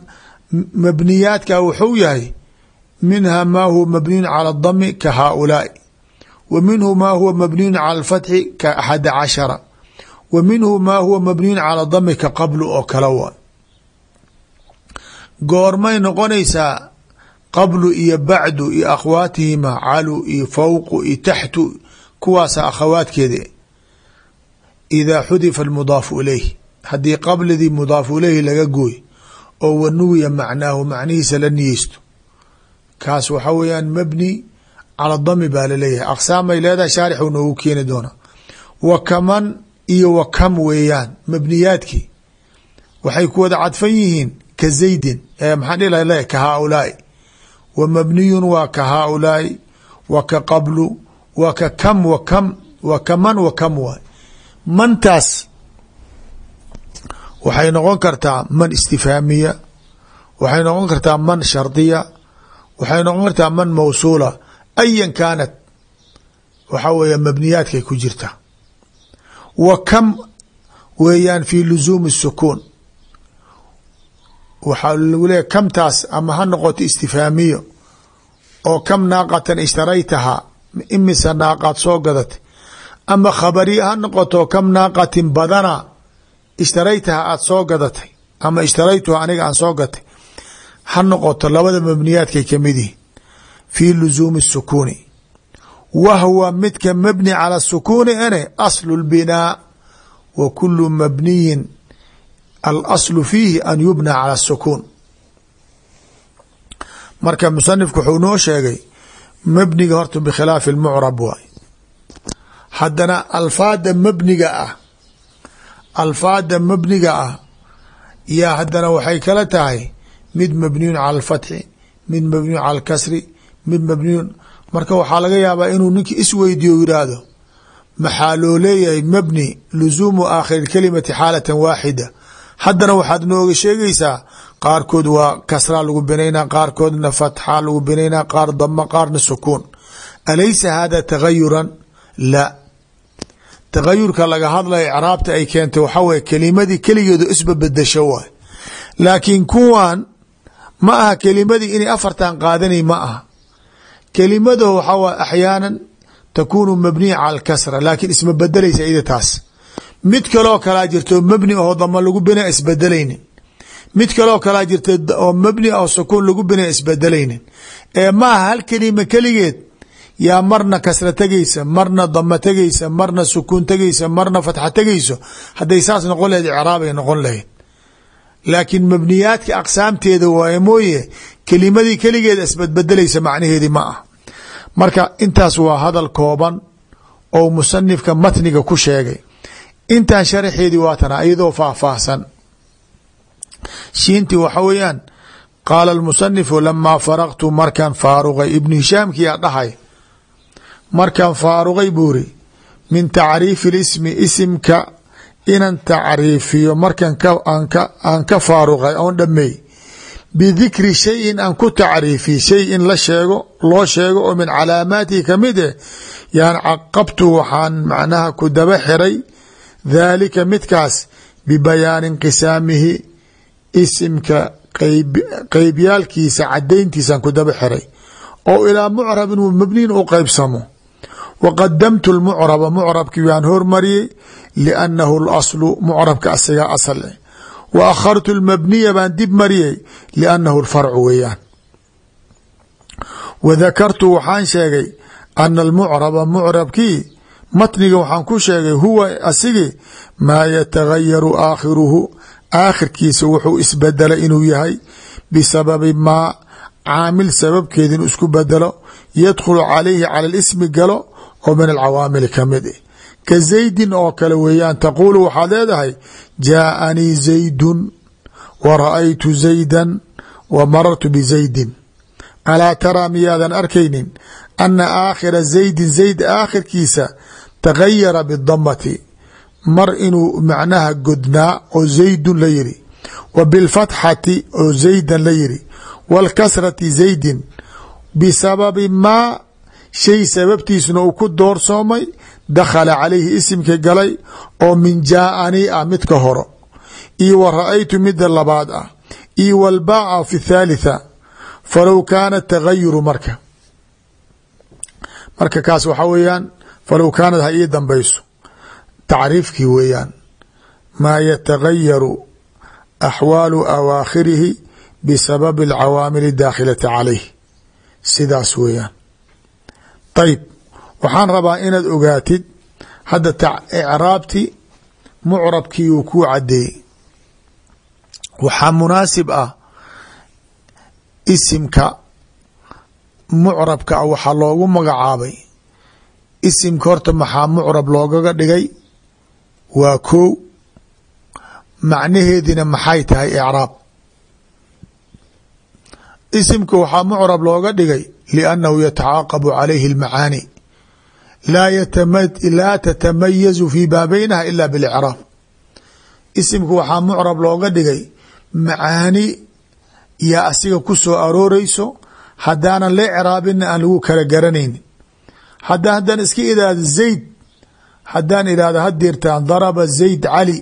mabniyaadka wuxuu yahay minha ma huwa mabniyun cala dami ka haaulaai. Wa minhu ma huwa mabniyun cala alfatxi ka axada cashara. Wa minhu ma huwa mabniyun cala dami ka qablu oo kale wa goormay noqonaysaa qablu iyo bacdu iyo akhwaatihima calu iyo fawqu iyo taxtu kuwaasa akhawaadkeeda idaa xudifa almudaafu ilayh haddii qabladii mudaafu ilayhi laga gooy oo wanuwiya macnaahu macnihiisa la niyeysto. Kaas waxa weeyaan mabni cala dami baa la leeyahay aqsaamay leedahay shaarixu noogu keeni doonaa wa kaman iyo wa kam weeyaan mabniyaadkii. Waxay ku wada cadfan yihiin ka zaydin maxaan dhihi laha ka haaulaai. Wa mabniyun waa ka haaulaai. Wa ka qablu wa ka kam wa kam wa kaman wa kam waay. Mantaas waxay noqon kartaa man istifhaamiya waxay noqon kartaa man shardiya waxay noqon kartaa man mawsuula ayan kaanat waxaa weeya mabniyaadkay ku jirta. Wa kam weeyaan fi luzuumi sukuun waxaa lagu leeya kamtaas ama ha noqoto istifhaamiyo oo kam naaqatan ishtaraytahaa imisa naaqaad soo gadatay ama khabariya ha noqoto kam naaqatin badana ishtaraytaha aada soo gadatay ama ishtaraytuha aniga aan soo gatay ha noqoto labada mabniyaadkay ka mid yihiin fii luzuumi sukuuni. Wa hwa midka mabni cala sukuuni ane aslu lbinaa wa kulu mabniyin alaslu fiihi an yubna cala sukuun marka musanifku wuxuu noo sheegay mabniga horta bikhilaafi lmucrab waay. Haddana alfaada mabniga ah alfaada mabniga ah yaa haddana waxay kala tahay mid mabniyun cala alfatxi mid mabniyun cala alkasri mid mabniyun marka waxaa laga yaabaa inuu ninkii isweydiiyo yidhaahdo maxaa loo leeyahay mabni luzuumu aakhiri kalimati xaalatan waaxida haddana waxaad nooga sheegaysaa qaarkood waa kasraa lagu binaynaa qaarkoodna fatxaa lagu binaynaa qaar dama qaarna sukuun. Alaysa hada tagayuran? La. Tagayurka laga hadlaya icraabta ay keentay waxaa weye kelimadii keligeedu isba bedesho waay. Laakiin kuwan ma aha kelimadii inay afartan qaadanay ma aha. Kelimado waxaa waay axyaanan takunu mabniya cala laakiin isma bedelaysa ida taas mid kaloo kalaa jirto mabni oo dama lagu bina isbedelaynin. Mid kaloo kalaa jirta oo mabni oo sukuun lagu bina isbedelaynin. Ee maaha hal kelima keligeed yaa marna kasra tegaysa marna dama tegaysa marna sukuun tegaysa marna fatxa tegayso hadday saas noqon lahayd icraab ay noqon lahayd laakiin mabniyaadka aqsaamteeda waaye mooye kelimadii keligeeda isbadbedelaysa macnaheedii ma ah marka intaas waa hadal kooban oo musanifka matniga ku sheegay intaan sharaxeedii waa tana iyadoo faahfaahsan. Shiintii waxa weeyaan qaala almusanifu lamaa faraqtu markaan faaruqay. Ibnu hishaamkiyaa dhahay markaan faaruqay buuri min tacriifi lismi isimka inan tacriifiyo markan aan ka faaruqay oon dhameey bidikri shayin aan ku tacriifiy shay in la sheego loo sheego oo min calaamaatihi ka mid eh yaan caqabtu waxaan macnaha ku daba xiray daalika midkaas bibayaani inqisaamihi isimka qeybyaalkiisa cadayntiisaan ku daba xiray. Oo ilaa mucrabin mabniin u qeybsamo wa qadamtu lmucraba mucrabkii waan hormariyey liannahu laslu mucrabka asagaa asal eh. Wa akhartu lmabniya baan dib mariyey liannahu lfarcu weeyaan. Wa dakartu waxaan sheegay ana almucraba mucrabkii matniga waxaan ku sheegay huwa asigi maa yatagayaru aakhiruhu aakhirkiisa wuxuu isbedelay inuu yahay bisababi maa caamil sababkeed inuu isku bedelo yadkhulu calayhi cala lismi galo oo min alcawaamili ka mid eh. Ka zaydin oo kale weeyaan taquulu waxaad leedahay jaaanii zaydun wa ra'aytu zaydan wa marartu bizaydin alaa taraa miyaadan arkaynin ana aakhira zaydin zayd aakhirkiisa tagayara bidamati mar inuu macnaha godnaa oo zaydun la yiri wa bilfatxati oo zaydan la yiri wاlkasrati zaydin bisababi maa shay sababtiisna uu ku doorsoomay dakhala calayhi isimka galay oo min jaaanii ah midka horo iyo wa ra'aytu midda labaad ah iyo wlbaaca fi thaalitha falow kaana tagayuru marka marka kaas waxaa weeyaan falow kaanad ha ii dambayso. Tacriifkii weeyaan maa yatagayaru axwaalu awaakhirihi bisababi alcawaamili daakhilati calayh sidaas weeyaan. Ayib waxaan rabaa inaad ogaatid hadda icraabti mucrabkii uu kuu cadeeyey waxaa munaasib ah isimka mucrabka ah waxaa loogu magacaabay isimka horta maxaa mucrab loogaga dhigay? Waa kow macnaheedina maxay tahay icraab? Isimka waxaa mucrab looga dhigay liannahu yatacaaqabu calayhi اlmacaani laa tatamayazu fi baabaynaha ila biاlcraab isimka waxaa mucrab looga dhigay macaani yaa asiga ku soo arooreyso haddaanan la craabina aan lagu kala garanayni hadda haddaan iska idhaahdo zayd haddaan idhahdo hadirtaan daraba zayd cali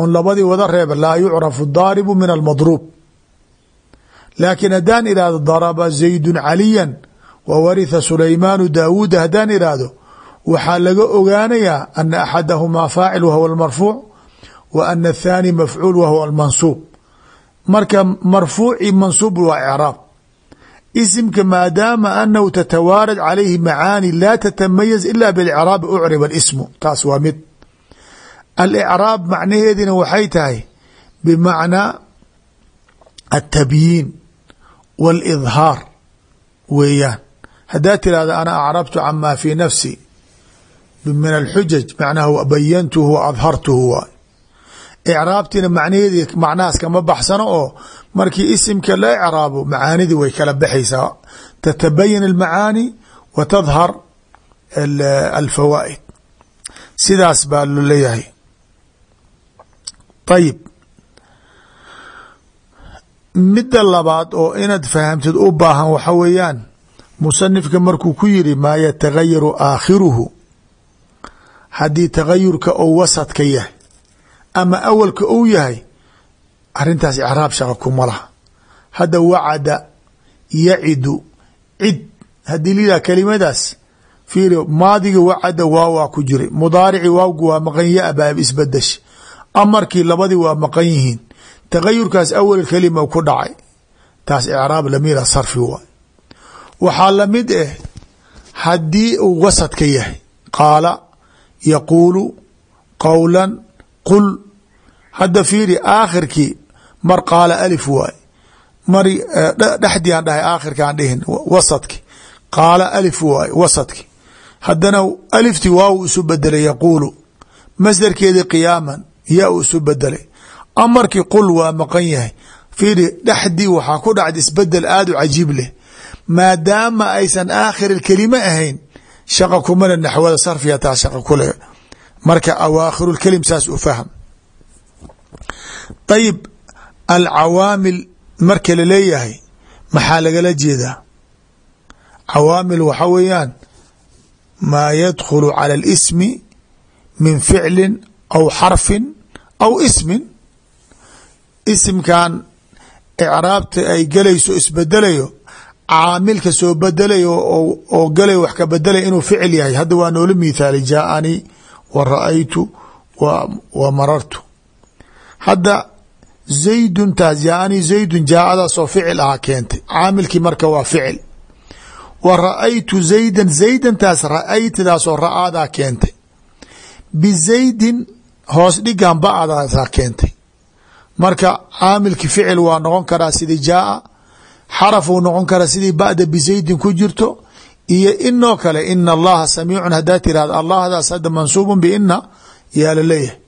on labadii wada reeba laa yucrafu daaribu min almadruub. Laakiin haddaan idhahdo daraba zaydu caliya wa waritha sulaymaanu daawuuda haddaan idhaahdo waxaa laga ogaanayaa ana axadahumaa faacil wahuwa almarfuuc wa ana athaani mafcuul wahuwa almansuub. Marka marfuuci mansuub waa icraab isimka maadaama anahu tatawaarad calayhi macaani laa tatamayaz ila bilicraabi ucriba ismu taas waa mid. Alicraab macnaheedina waxay tahay bimacnaa atabyiin wاlidhaar weeyaan. Haddaad tirahda ana acrabtu cama fii nafsi min alxujaj macnaha bayantuhu wa adhartuhu waay icraabtina macnaheedi macnahaas kama baxsano oo markii isimka la icraabo macaanidii way kala baxaysaa. Tatabayan almacaani wa tadhar alfawaa'id. Sidaas baa lo leeyahay. Ayib midda labaad oo inaad fahamtid u baahan waxa weeyaan musanifka markuu ku yiri maa yatagayaru aakhiruhu? Haddii tagayurka ou wasadka yahay ama awalka ou yahay arintaas icraab shaqa kuma laha hadda wacada yacidu cid haddii lilah kelimadaas fiiri maadiga wacada waawaa ku jiray mudaarici waawgu waa maqan ya baa isbadasha amarkii labadii waa maqan yihiin tagayurkaas awal kelima ku dhacay taas icraab lamida sarfi waay. Waxaa la mid ah haddii uu wasadka yahay qaala yaquulu qowlan qul hadda fiiri aakhirkii mar qaala alif waay. Mar dhexdii aan dhahay aakhirkaan dhihin wasadki. Qaala alif waay wasadki. Haddana alifti waaw isu bedelay yaquulu. Masdarkeedii qiyaaman yaa u isu bedelay amarkii qul waa maqan yahay. Fiiri dhexdii waxaa ku dhacda isbeddel aada u cajiib leh. Maadaama aysan aakhir kelime ahayn shaqa kumale naxwada sarfiga taa shaqa kule. Marka awaakhiru kelim saas u fahm ayib alcawaamil marka la leeyahay maxaa lagala jeedaa? Cawaamil waxa weeyaan maa yadkhulu cala اlismi min ficlin aw xarfin aw ismin. Isimkan icraabta ay gelayso isbedelayo caamilka soo bedelayo oo galay wax ka bedelaya inuu ficil yahay. Hadda waa noola mithaali jaaanii wa ra'aytu wa marartu hadda zaydun taas jaaanii zaydun jaaadaasoo ficil ahaa keentay. Caamilkii marka waa ficil. Wa ra'aytu zaydan zaydantaas ra'aytadaasoo ra'aadaa keentay. Bizaydin hoos dhigan ba'adaasaa keentay. Marka caamilki ficil waa noqon karaa sidii jaaa xarafuu noqon karaa sidii bada bizaydin ku jirto iyo inoo kale ina allaha samiicun hadaa tirahda allahdaas hadda mansuubun biina yaa la leeyahay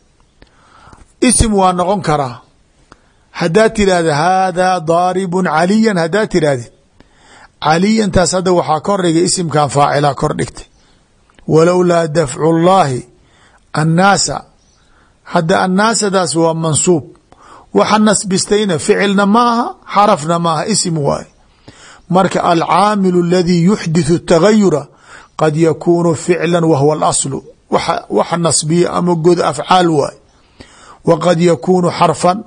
isim waa noqon karaa. Hadaa tirahda haadaa daaribun caliyan hadaa tirahdid caliyantaas hadda waxaa kordhigay isimkan faacilaa kor dhigtay. Walowlaa dafcu llaahi annaasa. Hadda annaasadaas waa mansuub. Waxa nasbistayna ficilna ma aha xarafna ma aha isim waaye. Marka alcaamilu aladii yuxdithu tagayura qad yakuunu ficla wahuwa alaslu. Waxa nasbiya ama god afcaal waaye wa qad yakuunu xarfan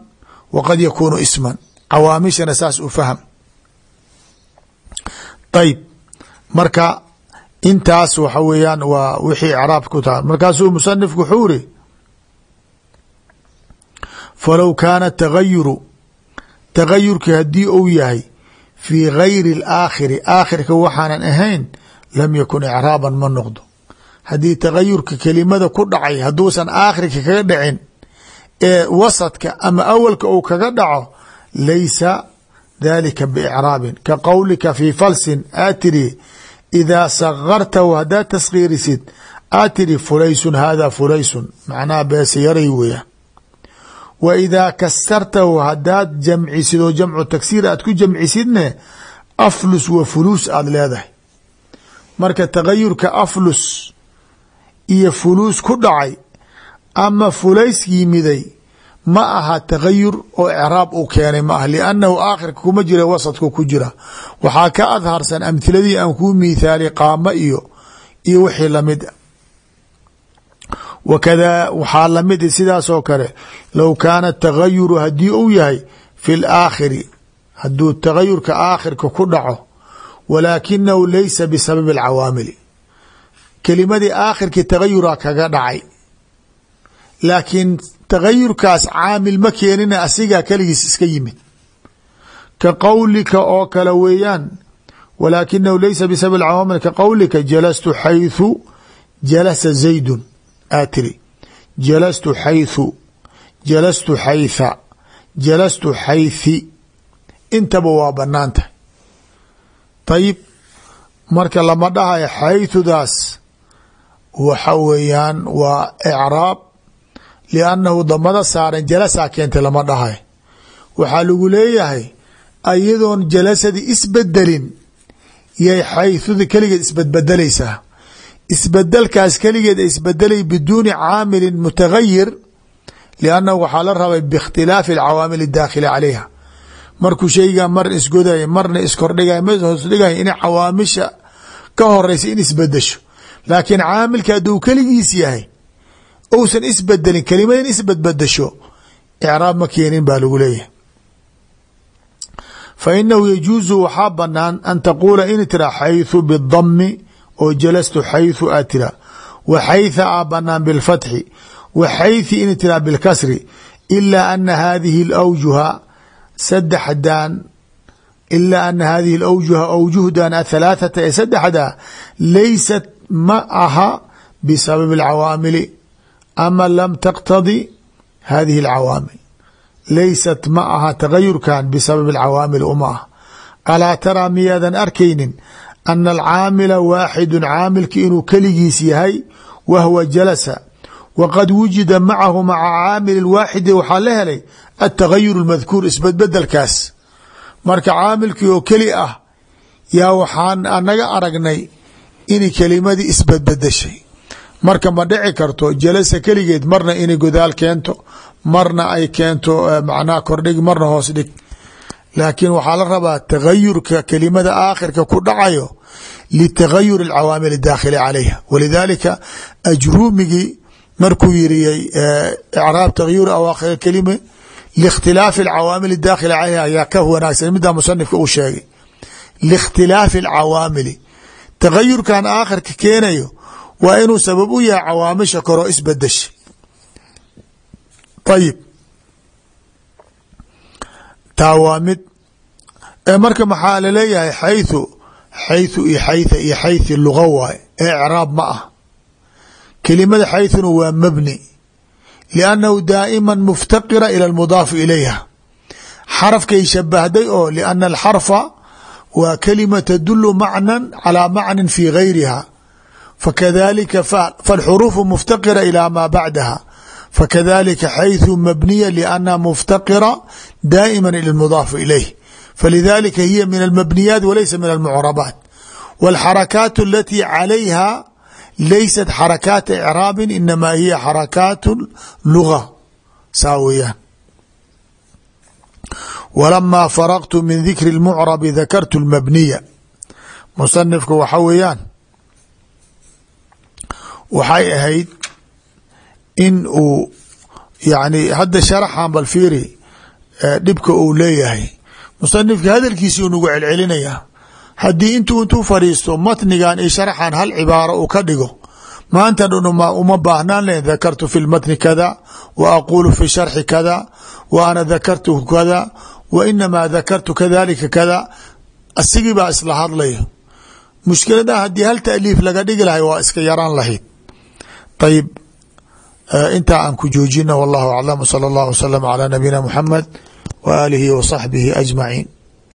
wa qad yakuunu isman cawaamishana saas u fahm ayb marka intaas waxa weeyaan waa wixii icraab ku taha markaasuu musanifku wuxuu iri falow kaana tagayuru tagayurki haddii uu yahay fii gayri اlaakhiri aakhirka waxaanan ahayn lam yakun icraaban ma noqdo haddii tagayurka kelimada ku dhacay hadduusan aakhirka kaga dhicin ee wasadka ama awalka uu kaga dhaco laysa dalika biicraabin. Ka qowlika fii falsin aa tiri idaa sagartahu haddaad taskhiirisid aad tiri fulaysun hada fulaysun. Macnaha beese yaray weeyaan wa idaa kasartahu haddaad jamcisid oo jamcu tagsiir aad ku jamcisidne aflus wa fuluus aada leedahay. Marka tagayurka aflus iyo fuluus ku dhacay ama fulays yimiday. Ma aha tagayur oo icraab uu keenay ma aha. Liannahu aakhirka kuma jira wasadku ku jira. Waxaa ka adharsan amhiladii aan kuu miithaali qaamo iyo iyo wixii la mid a. Wakada waxaa la mid sidaas oo kale. Low kaana tagayuru haddii uu yahay fi laakhiri hadduu tagayurka aakhirka ku dhaco walaakinahu laysa bisababi alcawaamili. Kelimadii aakhirkii tagayura kaga dhacay laakiin tagayurkaas caamil ma keenina asigaa keligiis iska yimid ka qowlika oo kale weeyaan walaakinahu laysa bisabab cawaamil ka qowlika jalastu xayثu jalasa zaydun aa tiri jalastu xayثu jalastu xayثa jalastu xayثi intaba waa banaan tahay ayib marka lama dhahayo xayثudaas waxa weeyaan waa icraab liannahu damada saaran jalasaa keentay lama dhahay waxaa lagu leeyahay ayadoon jalasadii isbedelin yay xayثudi keligeed isbedbedelaysaa isbedelkaas keligeed isbedelay biduuni caamilin mutagayir liannahu waxaa la rabay biikhtilaafi alcawaamil adaakhili calayha markuu sheygaa marna isgodaya marna iskordhigay ma hoosdhigay in cawaamisha ka horeysa in isbedesho laakiin caamilka hadduu keligiis yahay ousan isbedelin kelimada in isbedbedesho icraab ma keenin baa lagu leeyahay fa inahu yajuusu waxaa banaan an taquula in tira xayثu bidami oo jalastu xayثu aa tira wa xayثa aa banaan bilfatxi wa xayثi in tira bilkasri ilaa ana hadihi اlawjuha sadexdan ilaa ana hadihi اlawjuha awjuhdan athalaathata ee saddexda laysat ma aha bisababi اlcawaamili ama lam taqtadi hadihi alcawaamil laysat ma aha tagayurkan bisabab alcawaamil uma ah alaa taraa miyaadan arkaynin ana alcaamila waaxidu caamilka inuu keligiis yahay wahwa jalasa waqad wujida macahu maca caamili waaxidi waxaa la helay altagayur اmadkuur isbedbedelkaas marka caamilkii oo keli ah yaa waxaan anaga aragnay inay kelimadii isbedbedeshay marka ma dhici karto jalasa keligeed marna inay godaal keento marna ay keento macnaha kordhig marna hoos dhig. Laakiin waxaa la rabaa tagayurka kelimada aakhirka ku dhacayo litagayur alcawaamil adaakhili calayha. Walidaalika ajruumigii markuu yiriyey icraab tagyur awaakhir kelime liikhtilaafi alcawaamil adaakhili calayha ayaa ka wanaagsan. Middaa musanifka uu sheegay liikhtilaafi alcawaamili. Tagayurkan aakhirka keenayo waa inuu sabab u yahay cawaamisha koroo isbedeshay ayib taa waa mid marka maxaa laleeyahay xayثu xayثu iyo xayثa iyo xayثi luga waay ee icraab ma ah kelimada xayثuna waa mabni liannahu daa'ima muftaqira ila اlmudaafi ilayha xarafkay shabahday oo liana alxarfa waa kelima tadulu macnan calىa macnin fi gayriha fakadalika faاlxuruufu muftaqira ilى ma bacdaha fakadalika xayثu mabniya liannaha muftaqira daa'ima ila اlmudaafi ilayh falidalika hiya min almabniyaat walaysa min almucrabaat wاlxarakaat alati calayha laysat xarakaata icraabi inama hiya xarakaat luga saa weeyaan walamaa faraqtu min dikri اlmucrabi dakartu اlmabniya musanifka waxa weeyaan waxay ahayd in uu yani hadda sharaxan bal fiiri dhibka uu leeyahay. Musanifka hadalkiisi u nagu celcelinaya haddii intuu intuu fadhiisto matnigan iyo sharxan hal cibaaro uu ka dhigo maanta dhan uma baahnaan len dakartu fi lmatni kada wa aqulu fi sharxi kada wa ana dakartu kada wa inamaa dakartu kadalika kada. Asigii baa isla hadlaya mushkilada haddii hal taaliif laga dhigi lahay waa iska yaraan lahayd ayb eh, intaa aan ku joojina wallahu aclam sala allah wasalam calaa nabiyina muxamed wa aalihi wa saxbihi ajmaciin